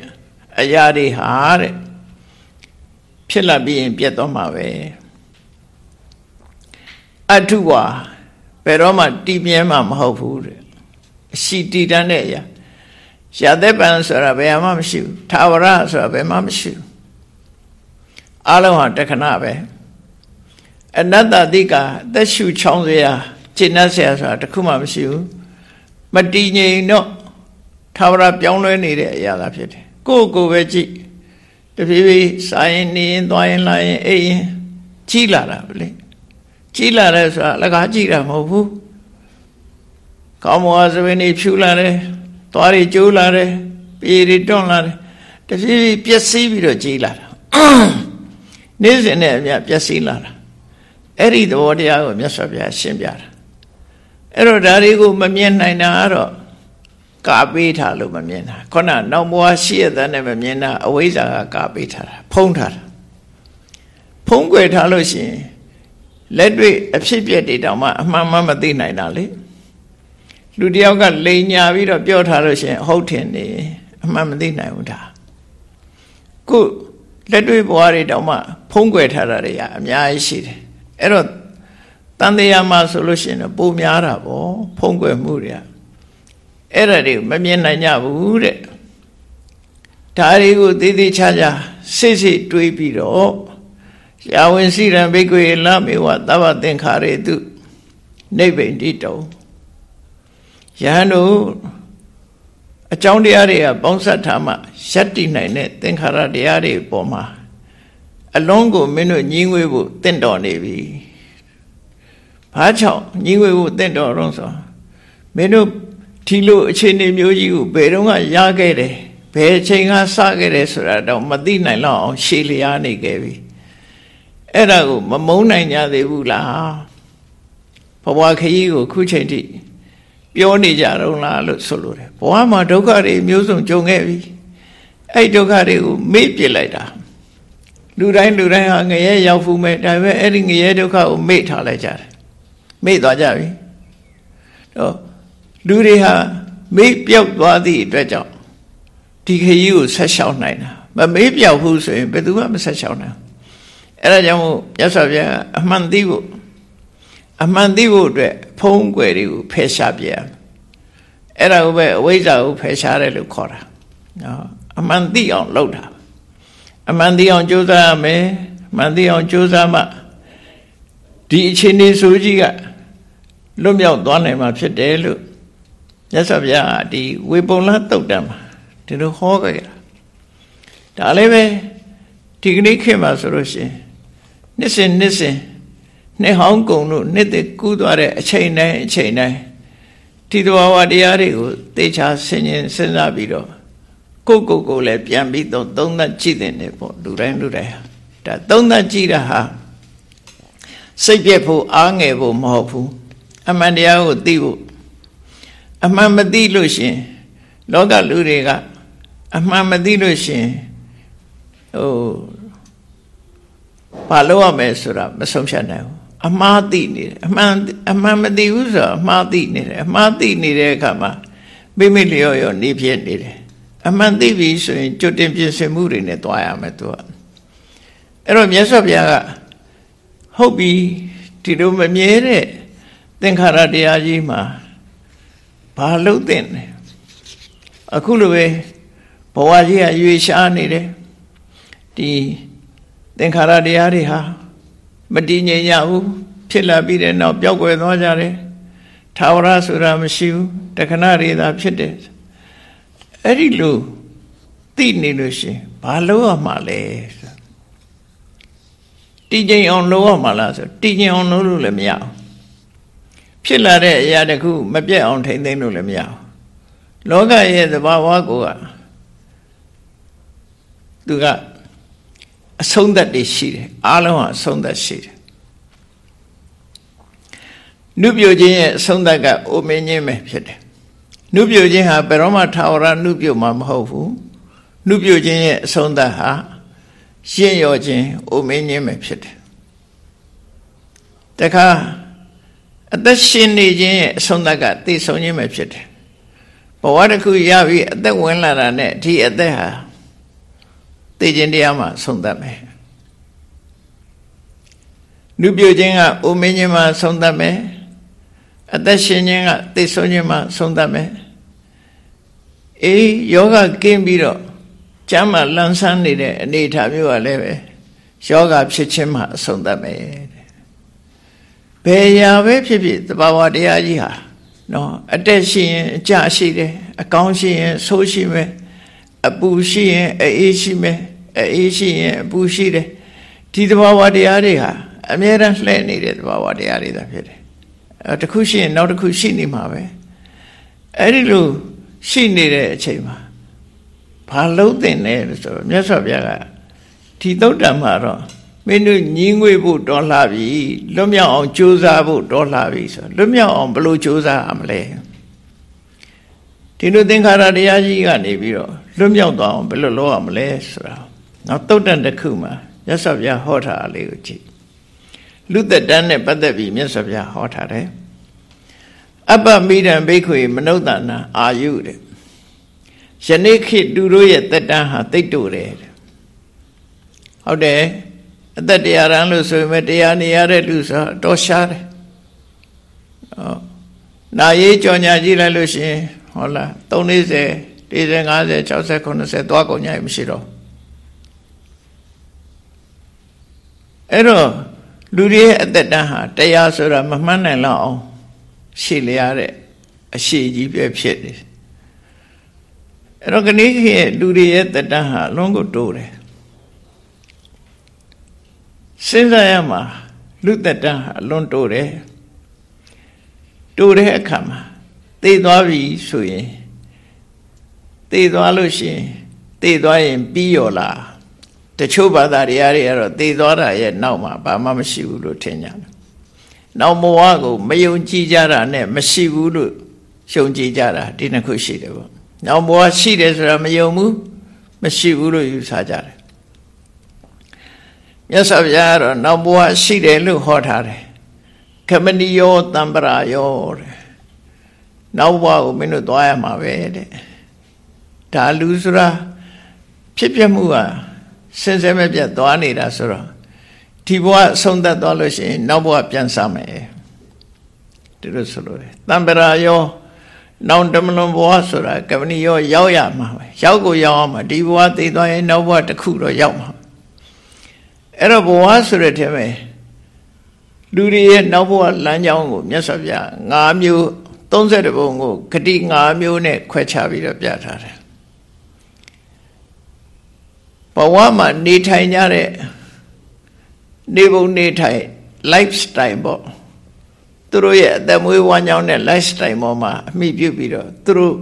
A: အရာတွေဟာတဲ့ဖြစ်လာပြီးရင်ပြတ်သွားမှာပဲအထုဝါဘယ်တော့မှတည်မြဲမှာမဟုတ်ဘူးတဲ့အရှိတည်တတ်တဲ့အရာရှာသက်ပံဆိုတာဘယ်မှမရှိဘူးသာဝရဆိုတာဘယ်မှမရှိဘူးအလုံးဟာတခဏပဲအနတ္တတိကအသက်ရှူချောင်းစရာ ကျင့်တတ်စရာဆိုတာတခုမှမရှိဘူးမတည်ငြိမ်တော့သာဝရပြောင်းလဲနေတဲ့အရာသာဖြစ်တယ်ကိုယ့်ကိုယ်ပဲကြည့်တဖြည်းဖြည်းစားရင်နေရင်သွားရင်လာရင်အိပ်ရင်ကြီးလာတာပဲလေကြီးလာတယ်ဆိုတာလကားကြီးတာမဟုတ်ဘူးကောင်းမောသဘင်းတွေဖြူလာတယ်သွားတွေကျိုးလာတယ်ပြေတွေတွန့်လာတယ်တဖြည်းဖြည်းပျက်စီးပြီးတော့ကြီးလာတာနေ့စဉ်နဲ့အမြပျက်စီးလာတာအဲ့ဒီသဘောတရားကိုမြတ်စွာဘုရားရှင်းပြတာ အဲ့တော့ဒါတွေကိုမမြင်နိုင်တာကတော့ကာပေးထားလို့မမြင်တာခုနနောက်ဘဝရှိရတဲ့နဲ့မမြင်တာအဝိဇ္ဇာကကာပေးထားတာဖုံးထားတာဖုံးကွယ်ထားလို့ရှိရင်လက်တွေ့အဖြစ်ပြက်တွေတောင်မှအမှန်မှမသိနိုင်တာလေလူတယောက်ကလိန်ညာပြီးတော့ပြောထားလို့ရှိရင်ဟုတ်တယ်နေအမှန်မသိနိုင်ဘူးဒါခုလက်တွေ့ဘဝတွေတောင်မှဖုံးကွယ်ထားတာတွေကအများကြီးရှိတယ်အဲ့တော့ တန်တရားမှာဆိုလို့ရှိရင်ပိုများတာပေါ့ဖုံးကွယ်မှုတွေကအဲ့ဒါတွေမမြင်နိုင်ကြဘူးတဲ့ဒါတွေကိုသေးသေးချာချာစိတ်စိတ်တွေးပြီးတော့ရာဝင်စီရံဘိကွေလမေဝသဗ္ဗသင်္ခါရေတုနိဗ္ဗိန္တိတောယဟန်တို့အကြောင်းတရားတွေကပေါင်းစပ်ထားမှယက်တည်နိုင်တဲ့သင်္ခါရတရားတွေပေါ်မှာအလုံးကိုမင်းတို့ညီငွေဖို့တင့်တော်နေပြီ ဘာကြောင့်ညီငွေဖို့တင့်တော်တော့ဆိုမင်းတို့ဒီလိုအခြေအနေမျိုးကြီးကိုဘယ်တော့မှရခဲ့တယ်ဘယ်အချိန်ကစခဲ့တယ်ဆိုတာတော့မသိနိုင်တော့အောင်ရှေ့လျားနေခဲ့ပြီအဲ့ဒါကိုမမုန်းနိုင်ကြသေးဘူးလားဘဝခရီးကိုခုချိန်ထိပြောနေကြတော့လားလို့ဆိုလိုတယ်ဘဝမှာဒုက္ခတွေမျိုးစုံကြုံခဲ့ပြီအဲ့ဒုက္ခတွေကိုမေ့ပြစ်လိုက်တာလူတိုင်းလူတိုင်းဟာငရဲရောက်ဖူးမဲ့ဒါပေမဲ့အဲ့ဒီငရဲဒုက္ခကိုမေ့ထားလိုက်ကြတယ် မေ့သွားကြပြီတော့လူတွေဟာမေ့ပြောက်သွားသည့်အတွက်ကြောင့်ဒီခရီးကိုဆက်လျှောက်နိုင်တာမမေ့ပြောက်ဘူးဆိုရင်ဘယ်သူမှမဆက်လျှောက်နိုင်အဲ့ဒါကြောင့်မို့မြတ်စွာဘုရားအမှန်သိဖို့အမှန်သိဖို့အတွက်ဖုံးကွယ်တွေကိုဖယ်ရှားပြရအဲ့ဒါကိုပဲအဝိဇ္ဇာကိုဖယ်ရှားတယ်လို့ခေါ်တာနော်အမှန်သိအောင်လုပ်တာအမှန်သိအောင်ကြိုးစားရမယ်အမှန်သိအောင်ကြိုးစားမှဒီအခြေအနေဆိုကြီးက လွတ်မြောက်သွားနိုင်မှာဖြစ်တယ်လို့မြတ်စွာဘုရားဒီဝေပုံလတုတ်တံမှာဒီလိုဟောကြတာဒါလည်းပဲဒီကနေ့ခေတ်မှာဆိုလို့ရှိရင်နှစ်စဉ်နှစ်စဉ်နှစ်ဟောင်းကုံတို့နှစ်သက်ကူးသွားတဲ့အချိန်တိုင်းအချိန်တိုင်းဒီတဘာဝတရားတွေကိုသေချာဆင်ញင်စဉ်းစားပြီးတော့ကိုကိုကိုလည်းပြန်ပြီးတော့သုံးသပ်ကြည့်တဲ့နေပေါ့လူတိုင်းလူတိုင်းဒါသုံးသပ်ကြည့်တာဟာစိတ်ပြက်ဖို့အားငယ်ဖို့မဟုတ်ဘူး အမှန်တရားကိုသိဖို့အမှန်မသိလို့ရှင်လောကလူတွေကအမှန်မသိလို့ရှင်ဟိုဘာလို့ရမယ်ဆိုတာမဆုံးဖြတ်နိုင်ဘူးအမှားသိနေတယ်အမှန်အမှန်မသိဘူးဆိုတော့အမှားသိနေတယ်အမှားသိနေတဲ့အခါမှာမိမိလျော့ရောနေဖြစ်နေတယ်အမှန်သိပြီဆိုရင်ကြွတင်ပြင်ဆင်မှုတွေနဲ့တွားရမယ်သူကအဲ့တော့မြတ်စွာဘုရားကဟုတ်ပြီဒီလိုမမြဲတဲ့ သင်္ခါရတရားကြီးမှာဘာလို့တဲ့လဲအခုလိုပဲဘဝကြီးကရွေရှားနေတယ်ဒီသင်္ခါရတရားတွေဟာမတည်ငြိမ်ရဘူးဖြစ်လာပြီးတဲ့နောက်ပျောက်ကွယ်သွားကြတယ်ထာဝရဆိုတာမရှိဘူးတခဏတွေသာဖြစ်တယ်အဲ့ဒီလိုသိနေလို့ရှင်ဘာလို့ရမှာလဲတည်ငြိမ်အောင်လုပ်ရမှာလားဆိုတည်ငြိမ်အောင်လုပ်လို့လည်းမရဘူး ဖြစ်လာတဲ့အရာတခုမပြတ်အောင်ထိမ့်သိမ်းလို့လည်းမရဘူးလောကရဲ့သဘာဝကိုကသူကအဆုံးသက်တွေရှိတယ်အားလုံးကအဆုံးသက်ရှိတယ်နုပြိုခြင်းရဲ့အဆုံးသက်ကအိုမင်းခြင်းပဲဖြစ်တယ်နုပြိုခြင်းဟာဘယ်တော့မှထာဝရနုပြိုမှာမဟုတ်ဘူးနုပြိုခြင်းရဲ့အဆုံးသက်ဟာရှင်းရောခြင်းအိုမင်းခြင်းပဲဖြစ်တယ်တခါ အသက်ရှင်နေခြင်းရဲ့အဆုံးသက်ကသိဆုံးခြင်းပဲဖြစ်တယ်ဘဝတစ်ခုရပြီးအသက်ဝင်လာတာနဲ့ဒီအသက်ဟာသိခြင်းတရားမှာဆုံးသတ်မယ်နုပြခြင်းကအိုမင်းခြင်းမှာဆုံးသတ်မယ်အသက်ရှင်ခြင်းကသိဆုံးခြင်းမှာဆုံးသတ်မယ်အေးယောဂကင်းပြီးတော့ကျမ်းမာလန်းဆန်းနေတဲ့အနေအထားမျိုးကလည်းပဲယောဂဖြစ်ခြင်းမှာအဆုံးသတ်မယ် ဘယ်ရာပဲဖြစ်ဖြစ်သဘာဝတရားကြီးဟာနော်အတက်ရှိရင်အကျရှိတယ်အကောင်းရှိရင်ဆိုးရှိမယ်အပူရှိရင်အေးရှိမယ်အေးရှိရင်အပူရှိတယ်ဒီသဘာဝတရားတွေဟာအမြဲတမ်းလှည့်နေတဲ့သဘာဝတရားတွေသာဖြစ်တယ်အဲတစ်ခုရှိရင်နောက်တစ်ခုရှိနေမှာပဲအဲ့ဒီလိုရှိနေတဲ့အချိန်မှာဘာလုံးတင်လဲလို့ဆိုတော့မြတ်စွာဘုရားကဒီသုတ်တံမှာတော့ မင်းတို့ညီးငွေဖို့တော်လှပြီလွတ်မြောက်အောင်ကြိုးစားဖို့တော်လှပြီဆိုလွတ်မြောက်အောင်ဘလို့ကြိုးစားရမလဲဒီလိုသင်္ခါရတရားကြီးကနေပြီးတော့လွတ်မြောက်သွားအောင်ဘယ်လိုလုပ်ရမလဲဆိုတာနောက်တုတ်တန်တစ်ခုမှာမြတ်စွာဘုရားဟောထားတာလေးကိုကြည့်လူသက်တန်းနဲ့ပတ်သက်ပြီးမြတ်စွာဘုရားဟောထားတယ်အပ္ပမိဒံဘိက္ခွေမနုဿာနာအာယုတဲ့ယနေ့ခေတ်သူတို့ရဲ့သက်တန်းဟာတိတ်တိုတယ်ဟုတ်တယ် အသက်တရားရန်လို့ဆိုရင်တရားနေရတဲ့လူဆိုတော့ရှားတယ်ဟောနာရေးကြော်ညာကြည့်လိုက်လို့ရှိရင်ဟုတ်လား340 40 50 60 90သွားကုန်ညာမရှိတော့အဲ့တော့လူတွေရဲ့အသက်တန်းဟာတရားဆိုတာမမှန်းနိုင်လောက်အောင်ရှည်လျားတဲ့အရှိကြီးပဲဖြစ်တယ်အဲ့တော့ခဏခေတ်လူတွေရဲ့သက်တမ်းဟာအလုံးကိုတိုးတယ် စဉ်းစားရမှာလူသက်တမ်းဟာအလွန်တိုးတယ်တိုးတဲ့အခါမှာသေသွားပြီဆိုရင်သေသွားလို့ရှိရင်သေသွားရင်ပြီးရောလားတချို့ဘာသာတရားတွေကတော့သေသွားတာရဲ့နောက်မှာဘာမှမရှိဘူးလို့ထင်ကြတယ်နောက်ဘဝကိုမယုံကြည်ကြတာနဲ့မရှိဘူးလို့ရှုံကြည်ကြတာဒီနှစ်ခုရှိတယ်ပေါ့နောက်ဘဝရှိတယ်ဆိုတာမယုံဘူးမရှိဘူးလို့ယူဆကြတယ် မြတ်စွာဘုရားကတော့နောက်ဘဝရှိတယ်လို့ဟောထားတယ်ခမဏီယောတံပရာယောတဲ့နောက်ဘဝကိုမင်းတို့သွားရမှာပဲတဲ့ဒါလူဆိုတာဖြစ်ပြမှုဟာစင်စဲမပြတ်သွားနေတာဆိုတော့ဒီဘဝအဆုံးသတ်သွားလို့ရှိရင်နောက်ဘဝပြန်စားမယ်ဒီလိုဆိုလို့တံပရာယောနောင်တမလွန်ဘဝဆိုတာကမဏီရောရောက်ရမှာပဲရောက်ကိုရောက်အောင်မှာဒီဘဝသိသွားရင်နောက်ဘဝတစ်ခုတော့ရောက်မှာ အဲ့တော့ဘဝဆိုတဲ့ထဲမှာလူတွေရဲ့နောက်ဘဝလမ်းကြောင်းကိုမြတ်စွာဘုရား၅မျိုး30ဘုံကိုဂတိ၅မျိုးနဲ့ခွဲခြားပြီးတော့ပြထားတယ်ဘဝမှာနေထိုင်ကြတဲ့နေပုံနေထိုင် lifestyle ပေါ့သူတို့ရဲ့အသက်မွေးဝမ်းကြောင်းတဲ့ lifestyle ပေါ်မှာအမိပြုပြီးတော့သူတို့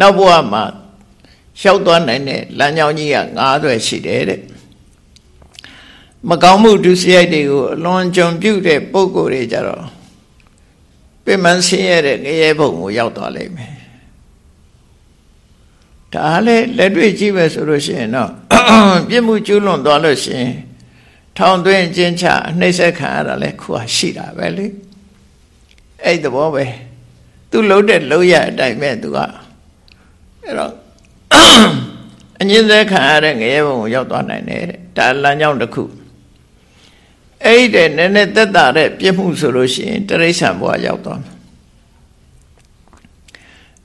A: နောက်ဘဝမှာလျှောက်သွားနိုင်တဲ့လမ်းကြောင်းကြီးက၅သွဲရှိတယ်တဲ့ မကောင်းမှုဒုစရိုက်တွေကိုအလွန်ကြုံပြုတဲ့ပုံကိုယ်တွေကြတော့ပြင်မှန်ဆင်းရဲတဲ့ငရဲဘုံကိုရောက်သွားလိမ့်မယ်ဒါလည်းလက်တွေ့ကြည့်မယ်ဆိုလို့ရှိရင်တော့ပြစ်မှုကျူးလွန်သွားလို့ရှိရင်ထောင်သွင်းကျင်းချနှိမ့်ဆက်ခံရတာလဲခုဟာရှိတာပဲလေအဲ့သဘောပဲသူလှုပ်တဲ့လှုပ်ရအတိုင်းပဲသူကအဲ့တော့အငင်းသက်ခံရတဲ့ငရဲဘုံကိုရောက်သွားနိုင်တယ်တဲ့ဒါလမ်းကြောင်းတစ်ခု အဲ့ဒီတဲ့နည်းနည်းသက်တာတဲ့ပြစ်မှုဆိုလို့ရှိရင်တရိษံဘဝရောက်သွားမှာ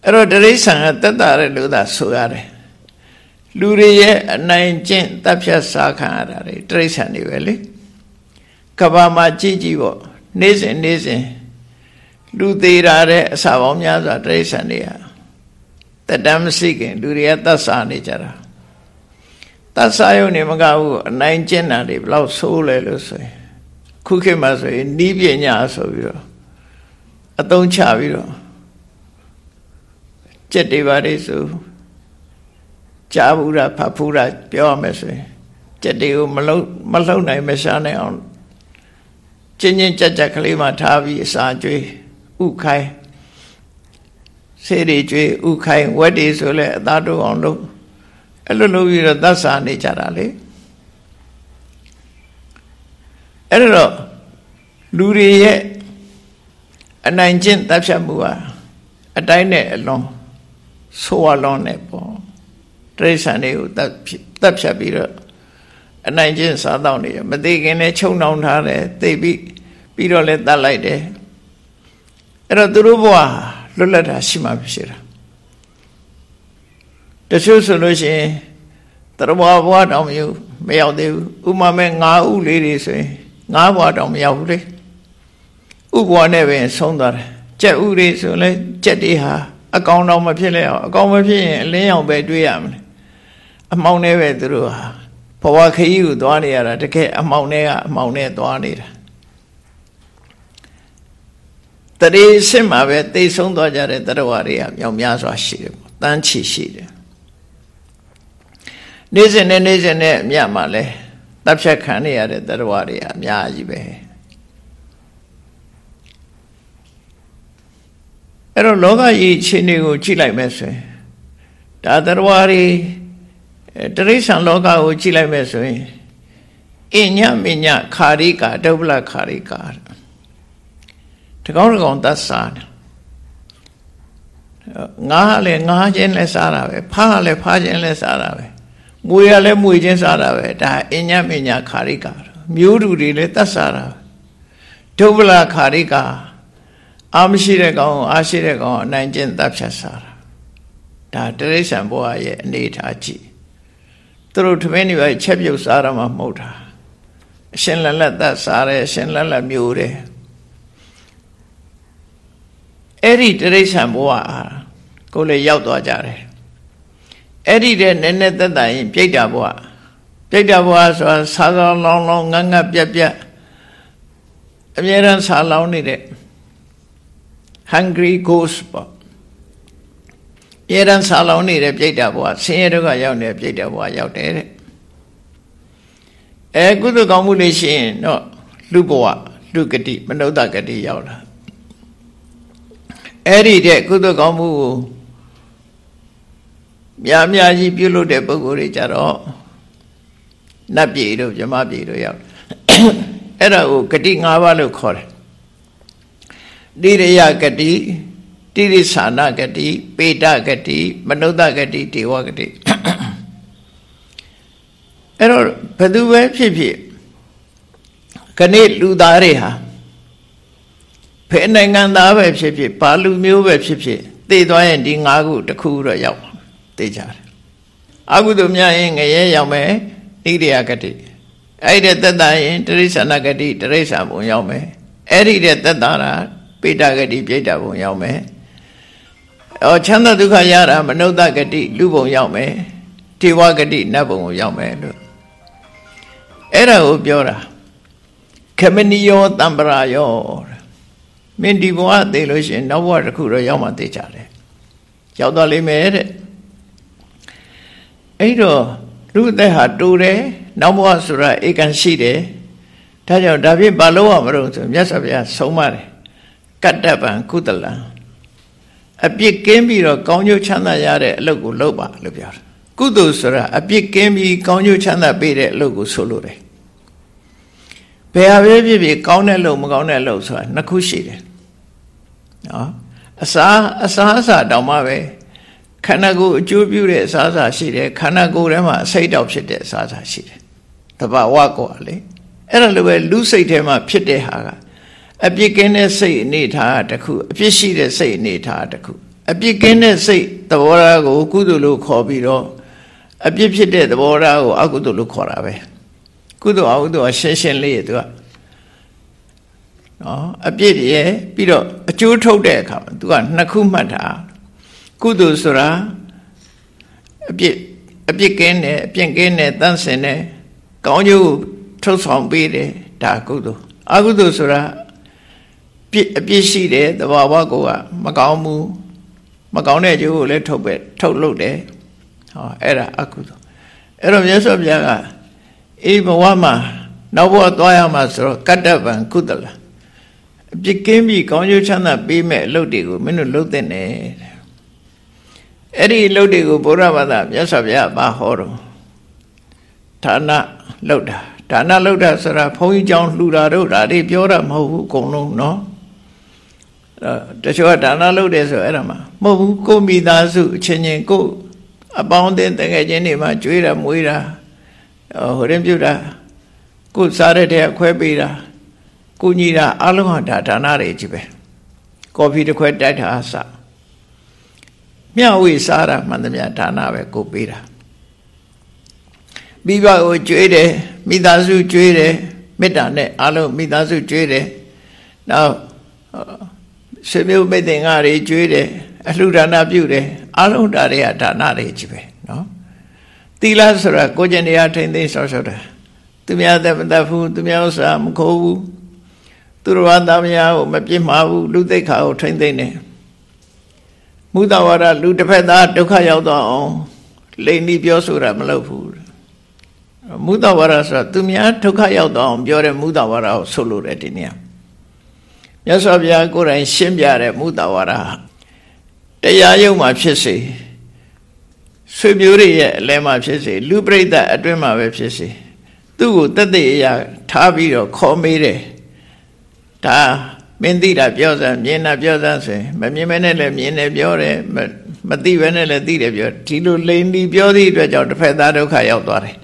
A: အဲ့တော့တရိษံကသက်တာတဲ့လို့သာဆိုရတယ်လူတွေရဲ့အနိုင်ကျင့်တပ်ဖြတ်စားခံရတာတွေတရိษံတွေပဲလေကဘာမှာကြည့်ကြည့်ပေါ့နေ့စဉ်နေ့စဉ်လူသေးတာတဲ့အစာပေါင်းများစွာတရိษံတွေဟာတတမ်းမရှိခင်လူတွေကတတ်စားနေကြတာတတ်စားရုံနေမကဘူးအနိုင်ကျင့်တာတွေဘလောက်ဆိုးလဲလို့ဆိုရင် ခုခေတ်မှာဆိုရင်နီးပညာဆိုပြီးတော့အသုံးချပြီးတော့ကြက်တွေပါလေဆိုကြားဘူးတာဖတ်ဘူးတာပြောရမယ်ဆိုရင်ကြက်တွေကိုမလုံမလုံနိုင်မရှားနိုင်အောင်ချင်းချင်းကြက်ကြက်ကလေးမှထားပြီးအစာကျွေးဥခိုင်းဆေးတွေကျွေးဥခိုင်းဝက်တွေဆိုလဲအသားတို့အောင်လုပ်အဲ့လိုလုပ်ပြီးတော့သတ်စာနေကြတာလေ အဲ့တော့လူတွေရဲ့အနိုင်ကျင့်တပ်ဖြတ်မှုဟာအတိုင်းနဲ့အလွန်ဆိုးဝါလွန်နေပေါ့တိရစ္ဆာန်တွေကိုတပ်တပ်ဖြတ်ပြီးတော့အနိုင်ကျင့်စားတော့နေရမသိခင်နဲ့ခြုံနှောင်ထားတယ်သိပြီးပြီးတော့လဲတတ်လိုက်တယ်အဲ့တော့သူတို့ဘဝလွတ်လပ်တာရှိမှဖြစ်တာတချို့ဆိုလို့ရှိရင်တရဘဘဝတောင်မရောက်မရောက်သေးဘူးဥမာမဲ့ငါးဥလေးတွေဆိုရင် ငါးဘဝတောင်မရောက်ဘူးလေဥဘဝနဲ့ပဲဆုံးသွားတယ်ကြက်ဥတွေဆိုလဲကြက်တွေဟာအကောင်တောင်မဖြစ်လဲအောင်အကောင်မဖြစ်ရင်အလင်းရောင်ပဲတွေးရမလဲအမောင်နဲ့ပဲသူတို့ဟာဘဝခရီးကိုသွားနေရတာတကယ်အမောင်နဲ့ကအမောင်နဲ့သွားနေတာတရေစစ်မှာပဲသိဆုံးသွားကြတဲ့တရဝတွေကမြောင်များစွာရှိတယ်တန်းချီရှိတယ်နေ့စဉ်နဲ့နေ့စဉ်နဲ့အမြတ်မှာလဲ တပ်ဖြတ်ခံနေရတဲ့တရဝတွေအများကြီးပဲအဲ့တော့လောကကြီးအခြေအနေကိုကြည့်လိုက်မယ်ဆိုရင်ဒါတရဝတွေတရိษံလောကကိုကြည့်လိုက်မယ်ဆိုရင်အညမညခာရိကာဒုဗ္ဗလခာရိကာတကောင်းတကောင်သတ်စားတယ်ငါးလည်းငါးချင်းလည်းစားတာပဲဖားလည်းဖားချင်းလည်းစားတာပဲ မွေရလည်းမွေချင်းစားတာပဲဒါအညမညခာရိကာမျိုးတူတွေလည်းသတ်စားတာဒုဗ္ဗလခာရိကာအာမရှိတဲ့ကောင်အာရှိတဲ့ကောင်အနိုင်ကျင့်တပ်ဖြတ်စားတာဒါတရိษံဘဝရဲ့အနေထားကြည့်သူတို့ထမင်းတွေပဲချက်ပြုတ်စားရမှာမဟုတ်တာအရှင်လက်လက်သက်စားတယ်အရှင်လက်လက်မျိုးတယ်အဲ့ဒီတရိษံဘဝကိုလည်းရောက်သွားကြတယ် အဲ့ဒီတဲ့နည်းနည်းသက်သာရင်ပြိတ္တာဘဝပြိတ္တာဘဝဆိုတာဆာဆောင်းလောင်းလောင်းငတ်ငတ်ပြက်ပြက်အမြဲတမ်းဆာလောင်းနေတဲ့ဟ hungry ghost ပေါ့အရန်ဆာလောင်နေတဲ့ပြိတ္တာဘဝဆင်းရဲဒုက္ခရောက်နေတဲ့ပြိတ္တာဘဝရောက်တယ်တဲ့အဲကုသကောင်းမှုလေးရှိရင်တော့လူဘဝလူဂတိမနုဿဂတိရောက်လာအဲ့ဒီတဲ့ကုသကောင်းမှုကို များများကြီးပြုလုပ်တဲ့ပုဂ္ဂိုလ်တွေကြတော့နတ်ပြည်တို့မြမပြည်တို့ရောက်အဲ့ဒါကိုဂတိ၅ပါးလို့ခေါ်တယ်တိရယဂတိတိရိသနာဂတိပေတဂတိမနုဿဂတိဒေဝဂတိအဲ့တော့ဘယ်သူပဲဖြစ်ဖြစ်ခဏလူသားတွေဟာဖဲနိုင်ငံသားပဲဖြစ်ဖြစ်ဘာလူမျိုးပဲဖြစ်ဖြစ်သိသွားရင်ဒီ၅ခုတစ်ခုတော့ရောက် သိကြတယ်အကုသိုလ်များရင်ငရဲရောက်မယ်ဣရိယာဂတိအဲ့ဒီသက်သာရင်တရိစ္ဆာနဂတိတရိစ္ဆာဘုံရောက်မယ်အဲ့ဒီတဲ့သက်သာတာပိဋကတိပြိတ္တဘုံရောက်မယ်အော်ချမ်းသာဒုက္ခရတာမနုဿဂတိလူဘုံရောက်မယ်တေဝဂတိနတ်ဘုံကိုရောက်မယ်လို့အဲ့ဒါကိုပြောတာခမနိယောတံပရာယောမင်းဒီဘဝသိလို့ရှိရင်နောက်ဘဝတစ်ခုတော့ရောက်မှသိကြတယ်ရောက်သွားလိမ့်မယ်တဲ့ အဲ့တော့လူအသက်ဟာတူတယ်နောက်ဘဝဆိုတာဧကန်ရှိတယ်ဒါကြောင့်ဒါဖြင့်ဘာလို့ရမလို့ဆိုမြတ်စွာဘုရားဆုံးမတယ်ကတ္တပံကုသလံအပြစ်ကင်းပြီးတော့ကောင်းကျိုးချမ်းသာရတဲ့အလုပ်ကိုလုပ်ပါလို့ပြောတယ်ကုသိုလ်ဆိုတာအပြစ်ကင်းပြီးကောင်းကျိုးချမ်းသာပေးတဲ့အလုပ်ကိုဆိုလို့တယ်ဘယ်ဟာပဲဖြစ်ဖြစ်ကောင်းတဲ့လုပ်မကောင်းတဲ့လုပ်ဆိုတာနှစ်ခုရှိတယ်နော်အစာအစာအစာတောင်မှပဲ ခန္ဓာကိုယ်အကျိုးပြုတဲ့အစာအစာရှိတယ်ခန္ဓာကိုယ်ထဲမှာအစိတ်တောက်ဖြစ်တဲ့အစာအစာရှိတယ်တဘာဝကောလေအဲ့ဒါလိုပဲလူစိတ်ထဲမှာဖြစ်တဲ့ဟာကအပြစ်ကင်းတဲ့စိတ်အနေထားတစ်ခုအပြစ်ရှိတဲ့စိတ်အနေထားတစ်ခုအပြစ်ကင်းတဲ့စိတ်သဘောထားကိုကုသိုလ်လို့ခေါ်ပြီးတော့အပြစ်ဖြစ်တဲ့သဘောထားကိုအကုသိုလ်လို့ခေါ်တာပဲကုသိုလ်အကုသိုလ်ရှင်းရှင်းလေးသူကနော်အပြစ်ရဲ့ပြီးတော့အကျိုးထုတ်တဲ့အခါမှာသူကနှစ်ခုမှတ်တာ ကုသိုလ်ဆိုတာအပြစ်အပြစ်ကင်းတယ်အပြစ်ကင်းတယ်တန့်စင်တယ်ကောင်းကျိုးထုတ်ဆောင်ပေးတယ်ဒါကုသိုလ်အကုသိုလ်ဆိုတာပြစ်အပြစ်ရှိတယ်တဘာဝကိုကမကောင်းဘူးမကောင်းတဲ့ကျိုးကိုလည်းထုတ်ပဲထုတ်လုပ်တယ်ဟောအဲ့ဒါအကုသိုလ်အဲ့တော့မြတ်စွာဘုရားကအေးဘဝမှာနောက်ဘဝသွားရမှာဆိုတော့ကတ္တဗံကုသလအပြစ်ကင်းပြီးကောင်းကျိုးချမ်းသာပေးမဲ့အလုပ်တွေကိုမင်းတို့လုပ်တဲ့နဲ့ အဲ့ဒီအလုပ်တွေကိုဘုရားဘာသာမြတ်စွာဘုရားဘာဟောတော့ဌာနလုပ်တာဌာနလုပ်တာဆိုတာဘုန်းကြီးကျောင်းလှူတာတို့ဒါတွေပြောတာမဟုတ်ဘူးအကုန်လုံးเนาะတချို့ကဒါနလုပ်တယ်ဆိုအဲ့ဒါမှမဟုတ်ဘူးကိုမိသားစုအချင်းချင်းကိုအပေါင်းအသင်းတကယ်ချင်းတွေမှာကြွေးတာမွေးတာဟိုရင်ပြုတာကိုစားတဲ့တဲ့ခွဲပေးတာကိုညီတာအလုံးဟာဒါဒါနတွေကြီးပဲကော်ဖီတစ်ခွဲတိုက်တာအစ မျှဝေစားတာမှန်သမျှဒါနပဲကိုပေးတာမိဘကိုကြွေးတယ်မိသားစုကြွေးတယ်မေတ္တာနဲ့အလုံးမိသားစုကြွေးတယ်နောက်ဆွေမျိုးမိတ်တင်္ဂါတွေကျွေးတယ်အလှဒါနပြုတယ်အလုံးဒါတွေကဒါနတွေကြီးပဲနော်သီလဆိုတာကိုကျင်တရားထိမ့်သိမ်းဆောက်ရှောက်တာသူများသက်မသက်ဘူးသူများဥစ္စာမခိုးဘူးသူတော်ဘာသားများကိုမပြစ်မှားဘူးလူသိက္ခာကိုထိမ့်သိမ်းတယ် မုဒဝါဒလူတစ်ဖက်သားဒုက္ခရောက်တော့အောင်လိန်ပြီးပြောဆိုတာမလုပ်ဘူးမုဒဝါဒဆိုတာသူများဒုက္ခရောက်တော့အောင်ပြောတဲ့မုဒဝါဒကိုဆိုလိုတယ်ဒီနေ့မြတ်စွာဘုရားကိုယ်တိုင်ရှင်းပြတဲ့မုဒဝါဒတရားယုံမှာဖြစ်စေဆွေမျိုးတွေရဲ့အလဲမှာဖြစ်စေလူပရိသတ်အတွင်းမှာပဲဖြစ်စေသူ့ကိုတသက်အရာထားပြီးတော့ခေါ်မေးတယ်ဒါ မင်းသိတာပြောစမ်းမြင်တာပြောစမ်းဆိုရင်မမြင်မဲနဲ့လည်းမြင်တယ်ပြောတယ်မသိဘဲနဲ့လည်းသိတယ်ပြောဒီလိုလိန်ဒီပြောသည့်အတွက်ကြောင့်တစ်ဖက်သားဒုက္ခရောက်သွားတယ်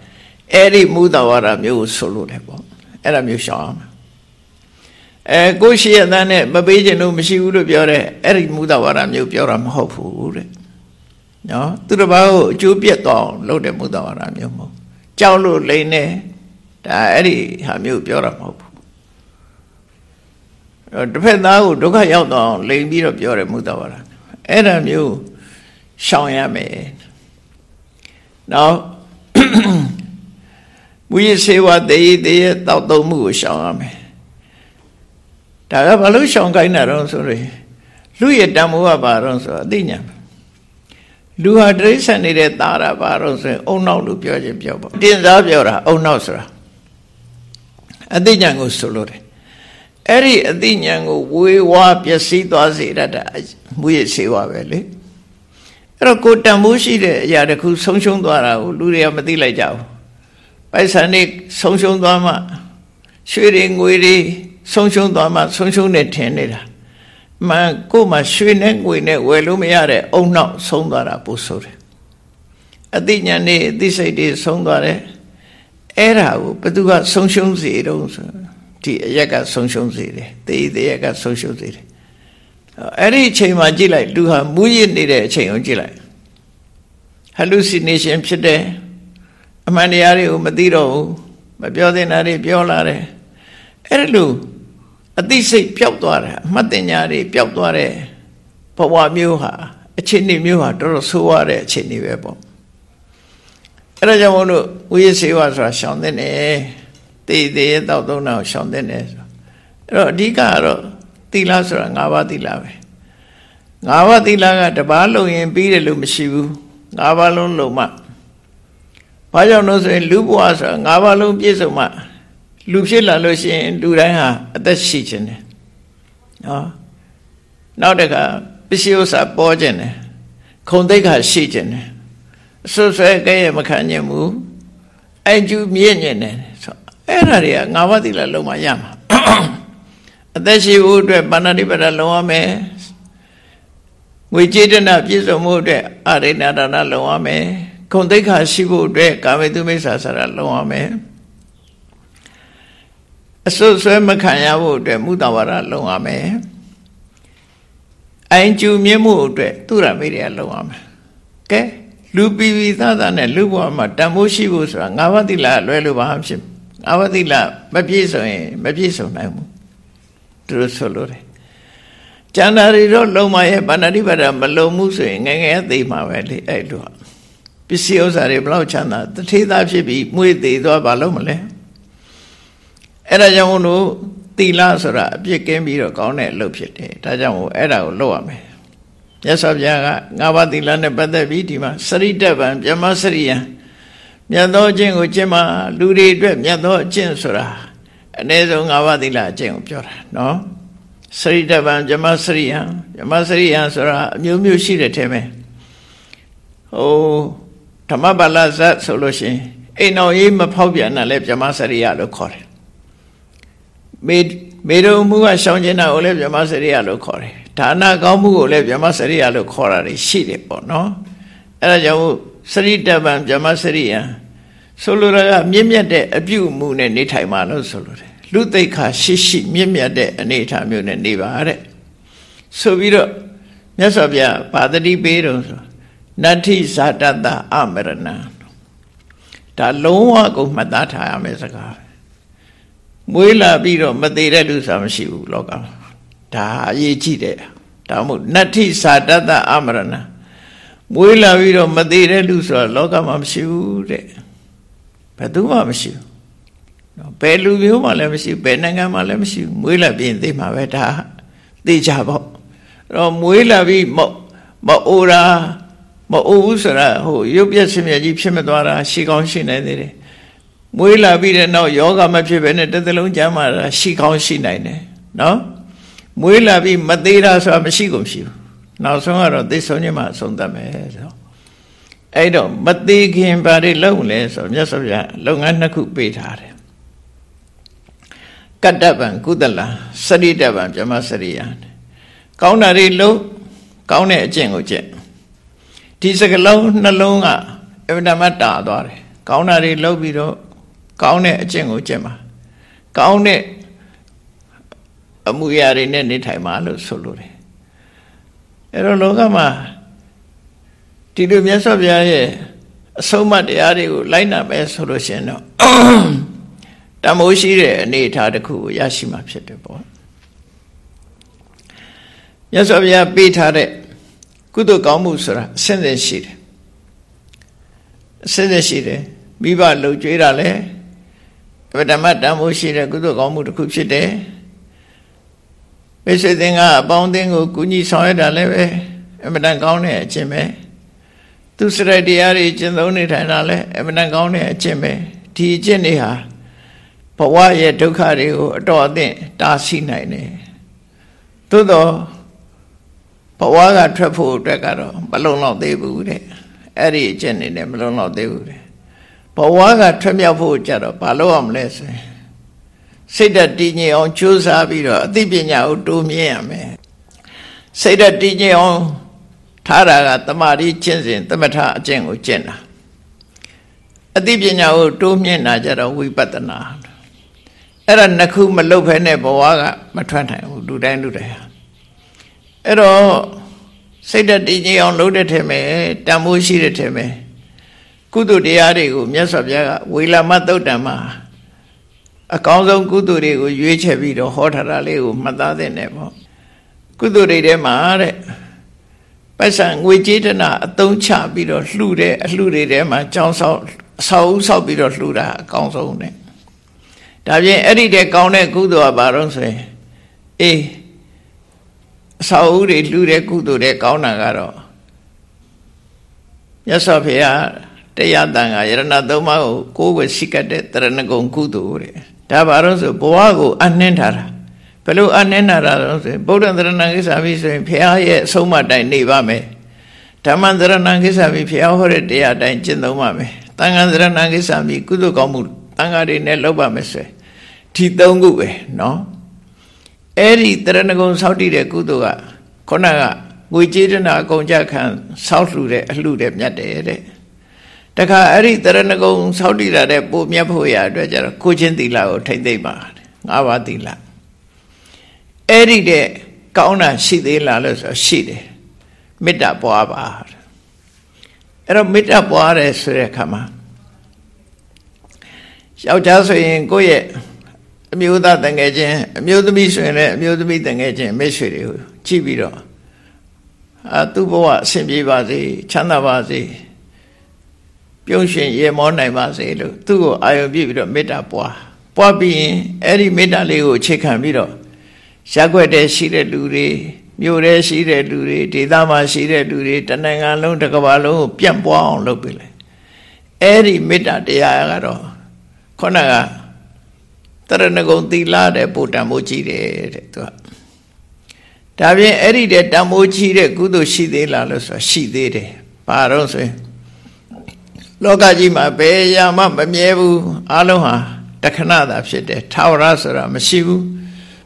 A: အဲ့ဒီမုဒဝါဒမျိုးကိုဆိုလို့တယ်ပေါ့အဲ့ဒါမျိုးရှောင်အောင်အဲကိုရှိရတဲ့နဲ့မပေးခြင်းလို့မရှိဘူးလို့ပြောတဲ့အဲ့ဒီမူဒဝါဒမျိုးပြောတာမဟုတ်ဘူးတဲ့နော်သူတစ်ပါးကိုအကျိုးပြတ်သွားအောင်လုပ်တဲ့မူဒဝါဒမျိုးမဟုတ်ကြောက်လို့လိန်နေဒါအဲ့ဒီဟာမျိုးပြောတာမဟုတ်ဘူး တစ်ဖက်သားကိုဒုက္ခရောက်သွားအောင်လိန်ပြီးတော့ပြောတယ်မူဒဝါဒအဲ့ဒါမျိုးရှောင်ရမယ်နောက်မူရစေဝတေးတေးတောက်သုံးမှုကိုရှောင်ရမယ်ဒါကဘာလို့ရှောင်ခိုင်းတာတော့ဆိုရင်လူရဲ့တန်ဖိုးကဘာတော့ဆိုအသိဉာဏ်လူဟာတိရစ္ဆာန်နေတဲ့သားတာဘာတော့ဆိုရင်အုံနောက်လို့ပြောခြင်းပြောပါတင်စားပြောတာအုံနောက်ဆိုတာအသိဉာဏ်ကိုဆိုလို့တယ် အဲ့ဒီအသိဉာဏ်ကိုဝေဝါပျက်စီးသွားစေတတ်တာမူရစေဝါပဲလေအဲ့တော့ကိုတန်ဖိုးရှိတဲ့အရာတစ်ခုဆုံးရှုံးသွားတာကိုလူတွေကမသိလိုက်ကြဘူးပိုက်ဆံနေဆုံးရှုံးသွားမှရွှေတွေငွေတွေဆုံးရှုံးသွားမှဆုံးရှုံးနေထင်နေတာမှန်ကိုမှရွှေနဲ့ငွေနဲ့ဝယ်လို့မရတဲ့အုံနောက်ဆုံးသွားတာပို့ဆိုတယ်အသိဉာဏ်နဲ့အသိစိတ်တွေဆုံးသွားတယ်အဲ့ဒါကိုဘသူကဆုံးရှုံးစေတော့ဆို ဒီအရက်ကဆုံးရှုံးစေတယ်တေးတေးရက်ကဆုံးရှုံးစေတယ်အဲ့ဒီအချိန်မှာကြည့်လိုက်လူဟာမူးယစ်နေတဲ့အချိန်ကိုကြည့်လိုက် hallucination ဖြစ်တယ်အမှန်တရားတွေကိုမသိတော့ဘူးမပြောသင့်တာတွေပြောလာတယ်အဲ့လိုအသိစိတ်ပျောက်သွားတယ်အမှတ်တင်ညာတွေပျောက်သွားတယ်ဘဝမျိုးဟာအခြေအနေမျိုးဟာတော်တော်ဆိုးရတဲ့အခြေအနေပဲပေါ့အဲ့ဒါကြောင့်မို့လို့ဝိရစေဝဆိုတာရှောင်တဲ့တယ် တည်တည်တောက်သုံးတာကိုရှောင်တဲ့တယ်ဆိုအဲ့တော့အဓိကကတော့သီလဆိုတာ၅ပါးသီလပဲ၅ပါးသီလကတပားလုံရင်ပြီးတယ်လို့မရှိဘူး၅ပါးလုံးလုံမှဘာကြောင့်လို့ဆိုရင်လူဘဝဆိုတာ၅ပါးလုံးပြည့်စုံမှလူဖြစ်လာလို့ရှိရင်လူတိုင်းဟာအသက်ရှိခြင်းတယ်နော်နောက်တခါပစ္စည်းဥစ္စာပေါ်ခြင်းတယ်ခုံသိက္ခာရှိခြင်းတယ်အဆွဆွဲကဲရမခံညင်ဘူးအကျူမြင့်ညင်တယ်ဆို အဲ့ဒါတွေကငါးပါးသီလလုံးမရမှာအသက်ရှိဖို့အတွက်ပါဏာတိပဒလုံးရမယ်ငွေကြေးတနာပြည့်စုံမှုအတွက်အရိဏဒါနလုံးရမယ်ခုံသိက္ခာရှိဖို့အတွက်ကာမေတုမိစ္ဆာဆရာလုံးရမယ်အစွတ်ဆွဲမခံရဖို့အတွက်မုတဝါဒလုံရမယ်အိုင်ကျူမြင့်မှုအတွက်သူရမေတွေလုံရမယ်ကဲလူပီပီသားသားနဲ့လူဘဝမှာတန်ဖိုးရှိဖို့ဆိုတာငါးပါးသီလလွဲလို့ဘာမှဖြစ် ငါးပါးသီလမပြည့်စုံရင်မပြည့်စုံနိုင်ဘူးသူတို့ဆိုလို့တယ်ကျန်တာတွေတော့လုံမရဲ့ဗန္ဒတိပဒမလုံမှုဆိုရင်ငငယ်သေးမှာပဲလေအဲ့လိုပစ္စည်းဥစ္စာတွေဘလောက်ချမ်းသာတထေးသားဖြစ်ပြီးမွေးသေးသွားဘာလို့မလဲအဲ့ဒါကြောင့်မို့လို့သီလဆိုတာအပြစ်ကင်းပြီးတော့ကောင်းတဲ့အလုပ်ဖြစ်တယ်ဒါကြောင့်မို့အဲ့ဒါကိုလုပ်ရမယ်မြတ်စွာဘုရားကငါးပါးသီလနဲ့ပတ်သက်ပြီးဒီမှာစရိတ္တဗံပြမစရိယံ မြတ်သောအကျင့်ကိုကျင့်မှလူတွေအတွက်မြတ်သောအကျင့်ဆိုတာအနည်းဆုံးငါးပါးသီလအကျင့်ကိုပြောတာနော်စရိတ္တဗံပြမစရိယံပြမစရိယံဆိုတာအမျိုးမျိုးရှိတဲ့ထဲမှာဟိုဓမ္မပါဠဇတ်ဆိုလို့ရှိရင်အိမ်တော်ရေးမဖောက်ပြန်တာလဲပြမစရိယလို့ခေါ်တယ်မေမေရုံမှုကရှောင်ကျင်တာကိုလည်းဗြဟ္မစရိယလို့ခေါ်တယ်ဒါနကောင်းမှုကိုလည်းဗြဟ္မစရိယလို့ခေါ်တာတွေရှိတယ်ပေါ့နော်အဲဒါကြောင့် စရိတပံဗြဟ္မစရိယဆိုလိုတာကမြင့်မြတ်တဲ့အပြုမှုနဲ့နေထိုင်ပါလို့ဆိုလိုတယ်လူသိက္ခာရှိရှိမြင့်မြတ်တဲ့အနေအထားမျိုးနဲ့နေပါတဲ့ဆိုပြီးတော့မြတ်စွာဘုရားပါတိပေးတော့ဆိုနတ္ထိဇာတတအမရဏဒါလုံးဝကိုမှတ်သားထားရမယ်စကားမွေးလာပြီးတော့မသေးတဲ့လူဆိုတာမရှိဘူးလောကမှာဒါအရေးကြီးတယ်ဒါမှမဟုတ်နတ္ထိသာတတအမရဏ မွေးလာပြီးတော့မသေးတဲ့လူဆိုတာလောကမှာမရှိဘူးတဲ့ဘယ်သူမှမရှိဘူးနော်ဘယ်လူမျိုးမှလည်းမရှိဘူးဘယ်နိုင်ငံမှလည်းမရှိဘူးမွေးလာပြီးသိမှာပဲဒါသိကြပေါ့အဲ့တော့မွေးလာပြီးမမအိုတာမအိုဘူးဆိုတာဟိုရုပ်ပြက်ဆင်းရဲကြီးဖြစ်မသွားတာရှိကောင်းရှိနေသေးတယ်မွေးလာပြီးတဲ့နောက်ယောဂမဖြစ်ပဲနဲ့တစ်သလုံးကျမ်းမာတာရှိကောင်းရှိနိုင်တယ်နော်မွေးလာပြီးမသေးတာဆိုတာမရှိကုန်မရှိဘူး နောက်ဆုံးကတော့သိဆုံးခြင်းမှအဆုံးသတ်မယ်ဆိုအဲ့တော့မသေးခင်ဘာတွေလုပ်လဲဆိုမြတ်စွာဘုရားလုပ်ငန်းနှစ်ခုပေးထားတယ်ကတ္တဗံကုသလစရိတဗံပြမစရိယကောင်းတာတွေလုပ်ကောင်းတဲ့အကျင့်ကိုကျင့်ဒီစကလုံးနှလုံးကအဗ္ဗဓမ္မတာသွားတယ်ကောင်းတာတွေလုပ်ပြီးတော့ကောင်းတဲ့အကျင့်ကိုကျင့်ပါကောင်းတဲ့အမှုရာတွေနဲ့နေထိုင်ပါလို့ဆိုလိုတယ် အဲ့တော့လောကမှာဒီလိုမြတ်စွာဘုရားရဲ့အဆုံးအမတရားတွေကိုလိုက်နာမယ်ဆိုလို့ရှင်တော့တမိုးရှိတဲ့အနေအထားတစ်ခုကိုရရှိမှာဖြစ်တယ်ပေါ့မြတ်စွာဘုရားပေးထားတဲ့ကုသိုလ်ကောင်းမှုဆိုတာအစဉ်စဉ်ရှိတယ်အစဉ်စဉ်ရှိတယ်မိဘလှုပ်ကြွေးတာလဲပထမတန်ဖိုးရှိတဲ့ကုသိုလ်ကောင်းမှုတစ်ခုဖြစ်တယ်ဘ မိတ်ဆွေသင်္ကအပေါင်းအသင်းကိုကုညီဆောင်ရတာလည်းပဲအမှန်တန်ကောင်းတဲ့အချင်းပဲသူစရိုက်တရားတွေကျင့်သုံးနေထိုင်တာလည်းအမှန်တန်ကောင်းတဲ့အချင်းပဲဒီအချင်းတွေဟာဘဝရဲ့ဒုက္ခတွေကိုအတော်အသင့်တားဆီးနိုင်တယ်သို့တော့ဘဝကထွက်ဖို့အတွက်ကတော့မလုံလောက်သေးဘူးတဲ့အဲ့ဒီအကျင့်နေနဲ့မလုံလောက်သေးဘူးတဲ့ဘဝကထွက်မြောက်ဖို့ကြတော့ဘာလို့အောင်မလဲဆိုရင် စိတ်ဓာတ်တည်ငြိမ်အောင်ကြိုးစားပြီးတော့အသိပညာကိုတိုးမြင့်ရမယ်စိတ်ဓာတ်တည်ငြိမ်အောင်ထားတာကတမာတိကျင့်စဉ်သမထအကျင့်ကိုကျင့်တာအသိပညာကိုတိုးမြင့်တာကြတော့ဝိပဿနာအဲ့ဒါနှစ်ခုမလုပ်ဖဲနဲ့ဘဝကမထွက်နိုင်ဘူးလူတိုင်းလူတိုင်းဟာအဲ့တော့စိတ်ဓာတ်တည်ငြိမ်အောင်လုပ်တဲ့ထဲမှာတန်ဖိုးရှိတဲ့ထဲမှာကုသိုလ်တရားတွေကိုမြတ်စွာဘုရားကဝေလာမသုတ်တံမှာ အကောင်းဆုံးကုသိုလ်တွေကိုရွေးချယ်ပြီးတော့ဟောထားတာလေးကိုမှတ်သားသင့်တယ်ပေါ့ကုသိုလ်တွေထဲမှာတဲ့ပတ်စံငွေကြေးတနာအသုံးချပြီးတော့လှူတဲ့အလှူတွေထဲမှာကြောင်းဆောက်အဆောက်အဦဆောက်ပြီးတော့လှူတာအကောင်းဆုံးတဲ့ဒါပြင်အဲ့ဒီတဲ့ကောင်းတဲ့ကုသိုလ်ကဘာလို့ဆိုရင်အေးအဆောက်အဦတွေလှူတဲ့ကုသိုလ်တွေကောင်းတာကတော့မြတ်စွာဘုရားတရားတန်ခါယရဏသုံးပါးကိုကိုယ်ဝစိကတ်တဲ့တရဏဂုံကုသိုလ်တဲ့ ဒါဘာလို့ဆိုဘဝကိုအနှင်းထားတာဘယ်လိုအနှင်းထားတာလဲဆိုရင်ဗုဒ္ဓံတရဏကိစ္စပြီးဆိုရင်ဘုရားရဲ့အဆုံးမတိုင်နေပါမယ်ဓမ္မံတရဏကိစ္စပြီးဘုရားဟောတဲ့တရားတိုင်ကျင့်သုံးပါမယ်တန်ခါတရဏကိစ္စပြီးကုသိုလ်ကောင်းမှုတန်ခါတွေနဲ့လုပ်ပါမယ်ဆိုရင်ဒီသုံးခုပဲเนาะအဲ့ဒီတရဏဂုံဆောက်တည်တဲ့ကုသိုလ်ကခုနကငွေကြေးတနာအကုန်ကြခံဆောက်လှူတဲ့အလှူတဲ့မြတ်တယ်တဲ့ တခါအဲ့ဒီတရဏဂုံဆောက်တည်တာတဲ့ပိုမြတ်ဖို့ရအတွက်ကျတော့ကိုချင်းသီလကိုထိမ့်သိမ့်ပါငါးပါးသီလအဲ့ဒီတဲ့ကောင်းတာရှိသေးလားလို့ဆိုရှိတယ်မေတ္တာပွားပါအဲ့တော့မေတ္တာပွားတယ်ဆိုတဲ့အခါမှာယောက်ျားဆိုရင်ကိုယ့်ရဲ့အမျိုးသားတန်ငယ်ချင်းအမျိုးသမီးဆိုရင်လည်းအမျိုးသမီးတန်ငယ်ချင်းမိတ်ဆွေတွေကိုကြည့်ပြီးတော့အာသူ့ဘဝအဆင်ပြေပါစေချမ်းသာပါစေ ပြုံးရှင်ရေမောနိုင်ပါစေလို့သူ့ကိုအာရုံပြည့်ပြီးတော့မေတ္တာပွားပွားပြီးရင်အဲ့ဒီမေတ္တာလေးကိုအခြေခံပြီးတော့ရက်ွက်တဲ့ရှိတဲ့လူတွေမြို့ထဲရှိတဲ့လူတွေဒေသမှာရှိတဲ့လူတွေတနိုင်ငံလုံးတစ်ကမ္ဘာလုံးကိုပြန့်ပွားအောင်လုပ်ပေးလိုက်အဲ့ဒီမေတ္တာတရားကတော့ခုနကတရဏဂုံသီလတဲ့ပို့တံမိုးကြီးတယ်တဲ့သူကဒါပြင်အဲ့ဒီတဲ့တံမိုးကြီးတဲ့ကုသိုလ်ရှိသေးလားလို့ဆိုရှိသေးတယ်ဘာတော့ဆိုရင် လောကကြီးမှာဘယ်ရာမှမမြဲဘူးအလုံးဟာတခဏသာဖြစ်တယ်ထာဝရဆိုတာမရှိဘူး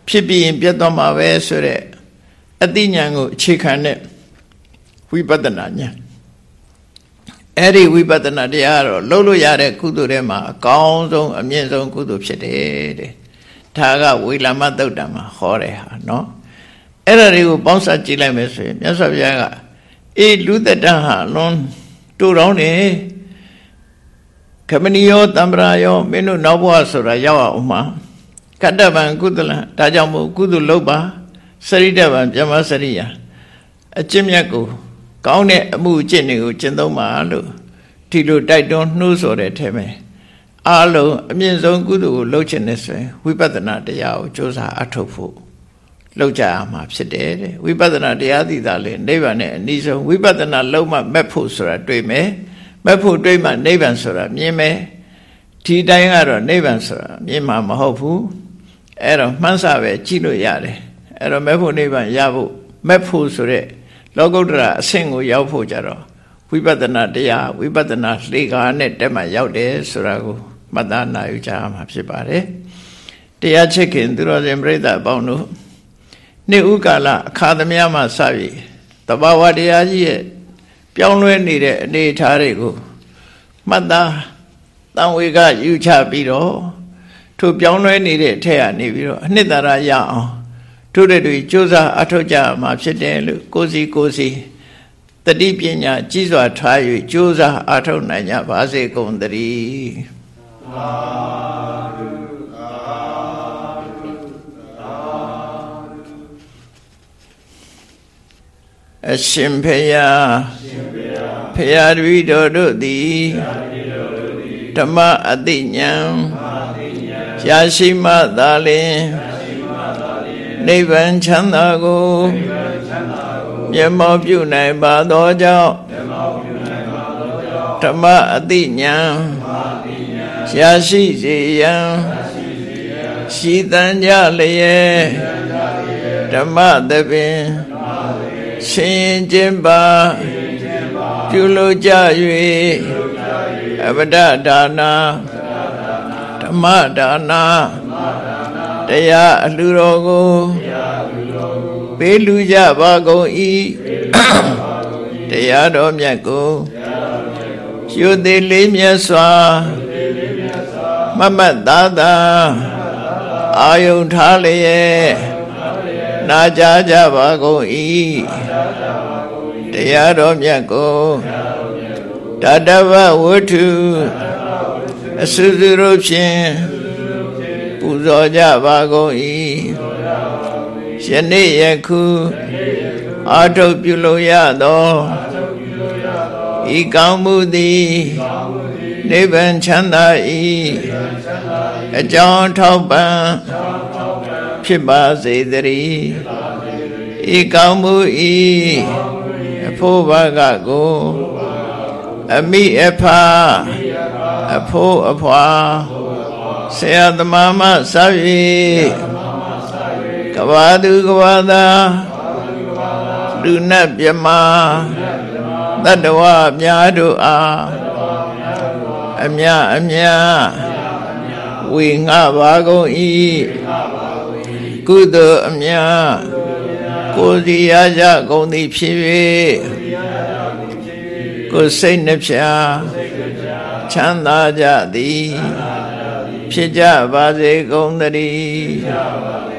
A: ဖြစ်ပြီးရင်ပြတ်သွားမှာပဲဆိုတဲ့အသိဉာဏ်ကိုအခြေခံတဲ့ဝိပဿနာဉာဏ်အဲ့ဒီဝိပဿနာတရားကတော့လုံးလို့ရတဲ့ကုသိုလ်ထဲမှာအကောင်းဆုံးအမြင့်ဆုံးကုသိုလ်ဖြစ်တယ်တဲ့ဒါကဝေလာမသုတ်တံမှာဟောတယ်ဟာနော်အဲ့ဒါတွေကိုပေါင်းစပ်ကြည့်လိုက်မယ်ဆိုရင်မြတ်စွာဘုရားကအေးလူသက်တဟာလွန်တူတောင်းတယ် ခမဏီယောတံပရာယောမင်းတို့နောက်ဘဝဆိုတာရောက်အောင်မှာကတ္တဗံကုသလဒါကြောင့်မို့ကုသလုပ်ပါစရိတဗံပြမစရိယအကျင့်မြတ်ကိုကောင်းတဲ့အမှုအကျင့်တွေကိုကျင့်သုံးပါလို့ဒီလိုတိုက်တွန်းနှိုးဆော်တဲ့ထဲမှာအားလုံးအမြင့်ဆုံးကုသိုလ်ကိုလုပ်ခြင်းနဲ့ဆိုရင်ဝိပဿနာတရားကိုကြိုးစားအထောက်ဖို့လောက်ကြရမှာဖြစ်တယ်တဲ့ဝိပဿနာတရားသိတာလေနိဗ္ဗာန်နဲ့အနိဆုံးဝိပဿနာလုံးမမက်ဖို့ဆိုတာတွေ့မယ် မက်ဖို့တွေ့မှနိဗ္ဗာန်ဆိုတာမြင်မယ်ဒီတိုင်းကတော့နိဗ္ဗာန်ဆိုတာမြင်မှာမဟုတ်ဘူးအဲ့တော့မှန်းဆပဲကြည့်လို့ရတယ်အဲ့တော့မက်ဖို့နိဗ္ဗာန်ရဖို့မက်ဖို့ဆိုတဲ့လောကုတ္တရာအဆင့်ကိုရောက်ဖို့ကြတော့ဝိပဿနာတရားဝိပဿနာလှေကားနဲ့တက်မှရောက်တယ်ဆိုတာကိုမှတ်သားနိုင်ကြမှာဖြစ်ပါတယ်တရားချစ်ခင်သူတော်စင်ပြိဿအပေါင်းတို့နှစ်ဥကာလအခါသမယမှစပြီးတဘာဝတရားကြီးရဲ့ ပြောင်းလဲနေတဲ့အနေအထားတွေကိုမှတ်သားတန်ဝေကယူချပြီးတော့ထို့ပြောင်းလဲနေတဲ့အထက်ကနေပြီးတော့အနှစ်သာရရအောင်တို့တဲ့တွေစူးစမ်းအထောက်ကြမှာဖြစ်တယ်လို့ကိုစီကိုစီတတိပညာကြီးစွာထား၍စူးစမ်းအထောက်နိုင်ကြပါစေကုန်သတည်းသာဓုသာဓုသာဓု အရှင်ဖေယဖေယတပည့်တော်တို့သည်ဓမ္မအတိညာရရှိမှသာလင်နိဗ္ဗာန်ချမ်းသာကိုမျက်မှောက်ပြုနိုင်ပါသောကြောင့်ဓမ္မအတိညာရရှိစေရန်ရှိတန်ကြလျက်ဓမ္မသဖြင့် ရှင်ကျင်ပါပြုလို့ကြ၍အပဒဒါနာဓမ္မဒါနာတရားအလှတော်ကိုပေးလူကြပါကုန်၏တရားတော်မြတ်ကိုရွသေးလေးမြတ်စွာမမတ်သားသာအာယုန်ထားလျက် နာကြားကြပါကုန်၏တရားတော်မြတ်ကိုတတဗဝတ္ထုအစုစုတို့ဖြင့်ပူဇော်ကြပါကုန်၏ယနေ့ယခုအာထုတ်ပြုလို့ရသောဤကောင်းမှုသည်နိဗ္ဗာန်ချမ်းသာ၏အကြောင်းထောက်ပံ့ ဖြစ်ပါစေတည်းဤကောင်းမှု၏အဖို့ဘာကကိုအမိအဖာအဖို့အဖွာဆရာသမားမဆောက်၍ကဘာသူကဘာသာလူနတ်မြမတတ္တဝအများတို့အားအမြအမြဝေငှပါကုန်၏ ကုသိုလ်အမြကိုယ်စီရကြကုန်သည်ဖြစ်၍ကိုယ်စိတ်နှဖျားချမ်းသာကြသည် ဖြစ်ကြပါစေကုန်သတည်း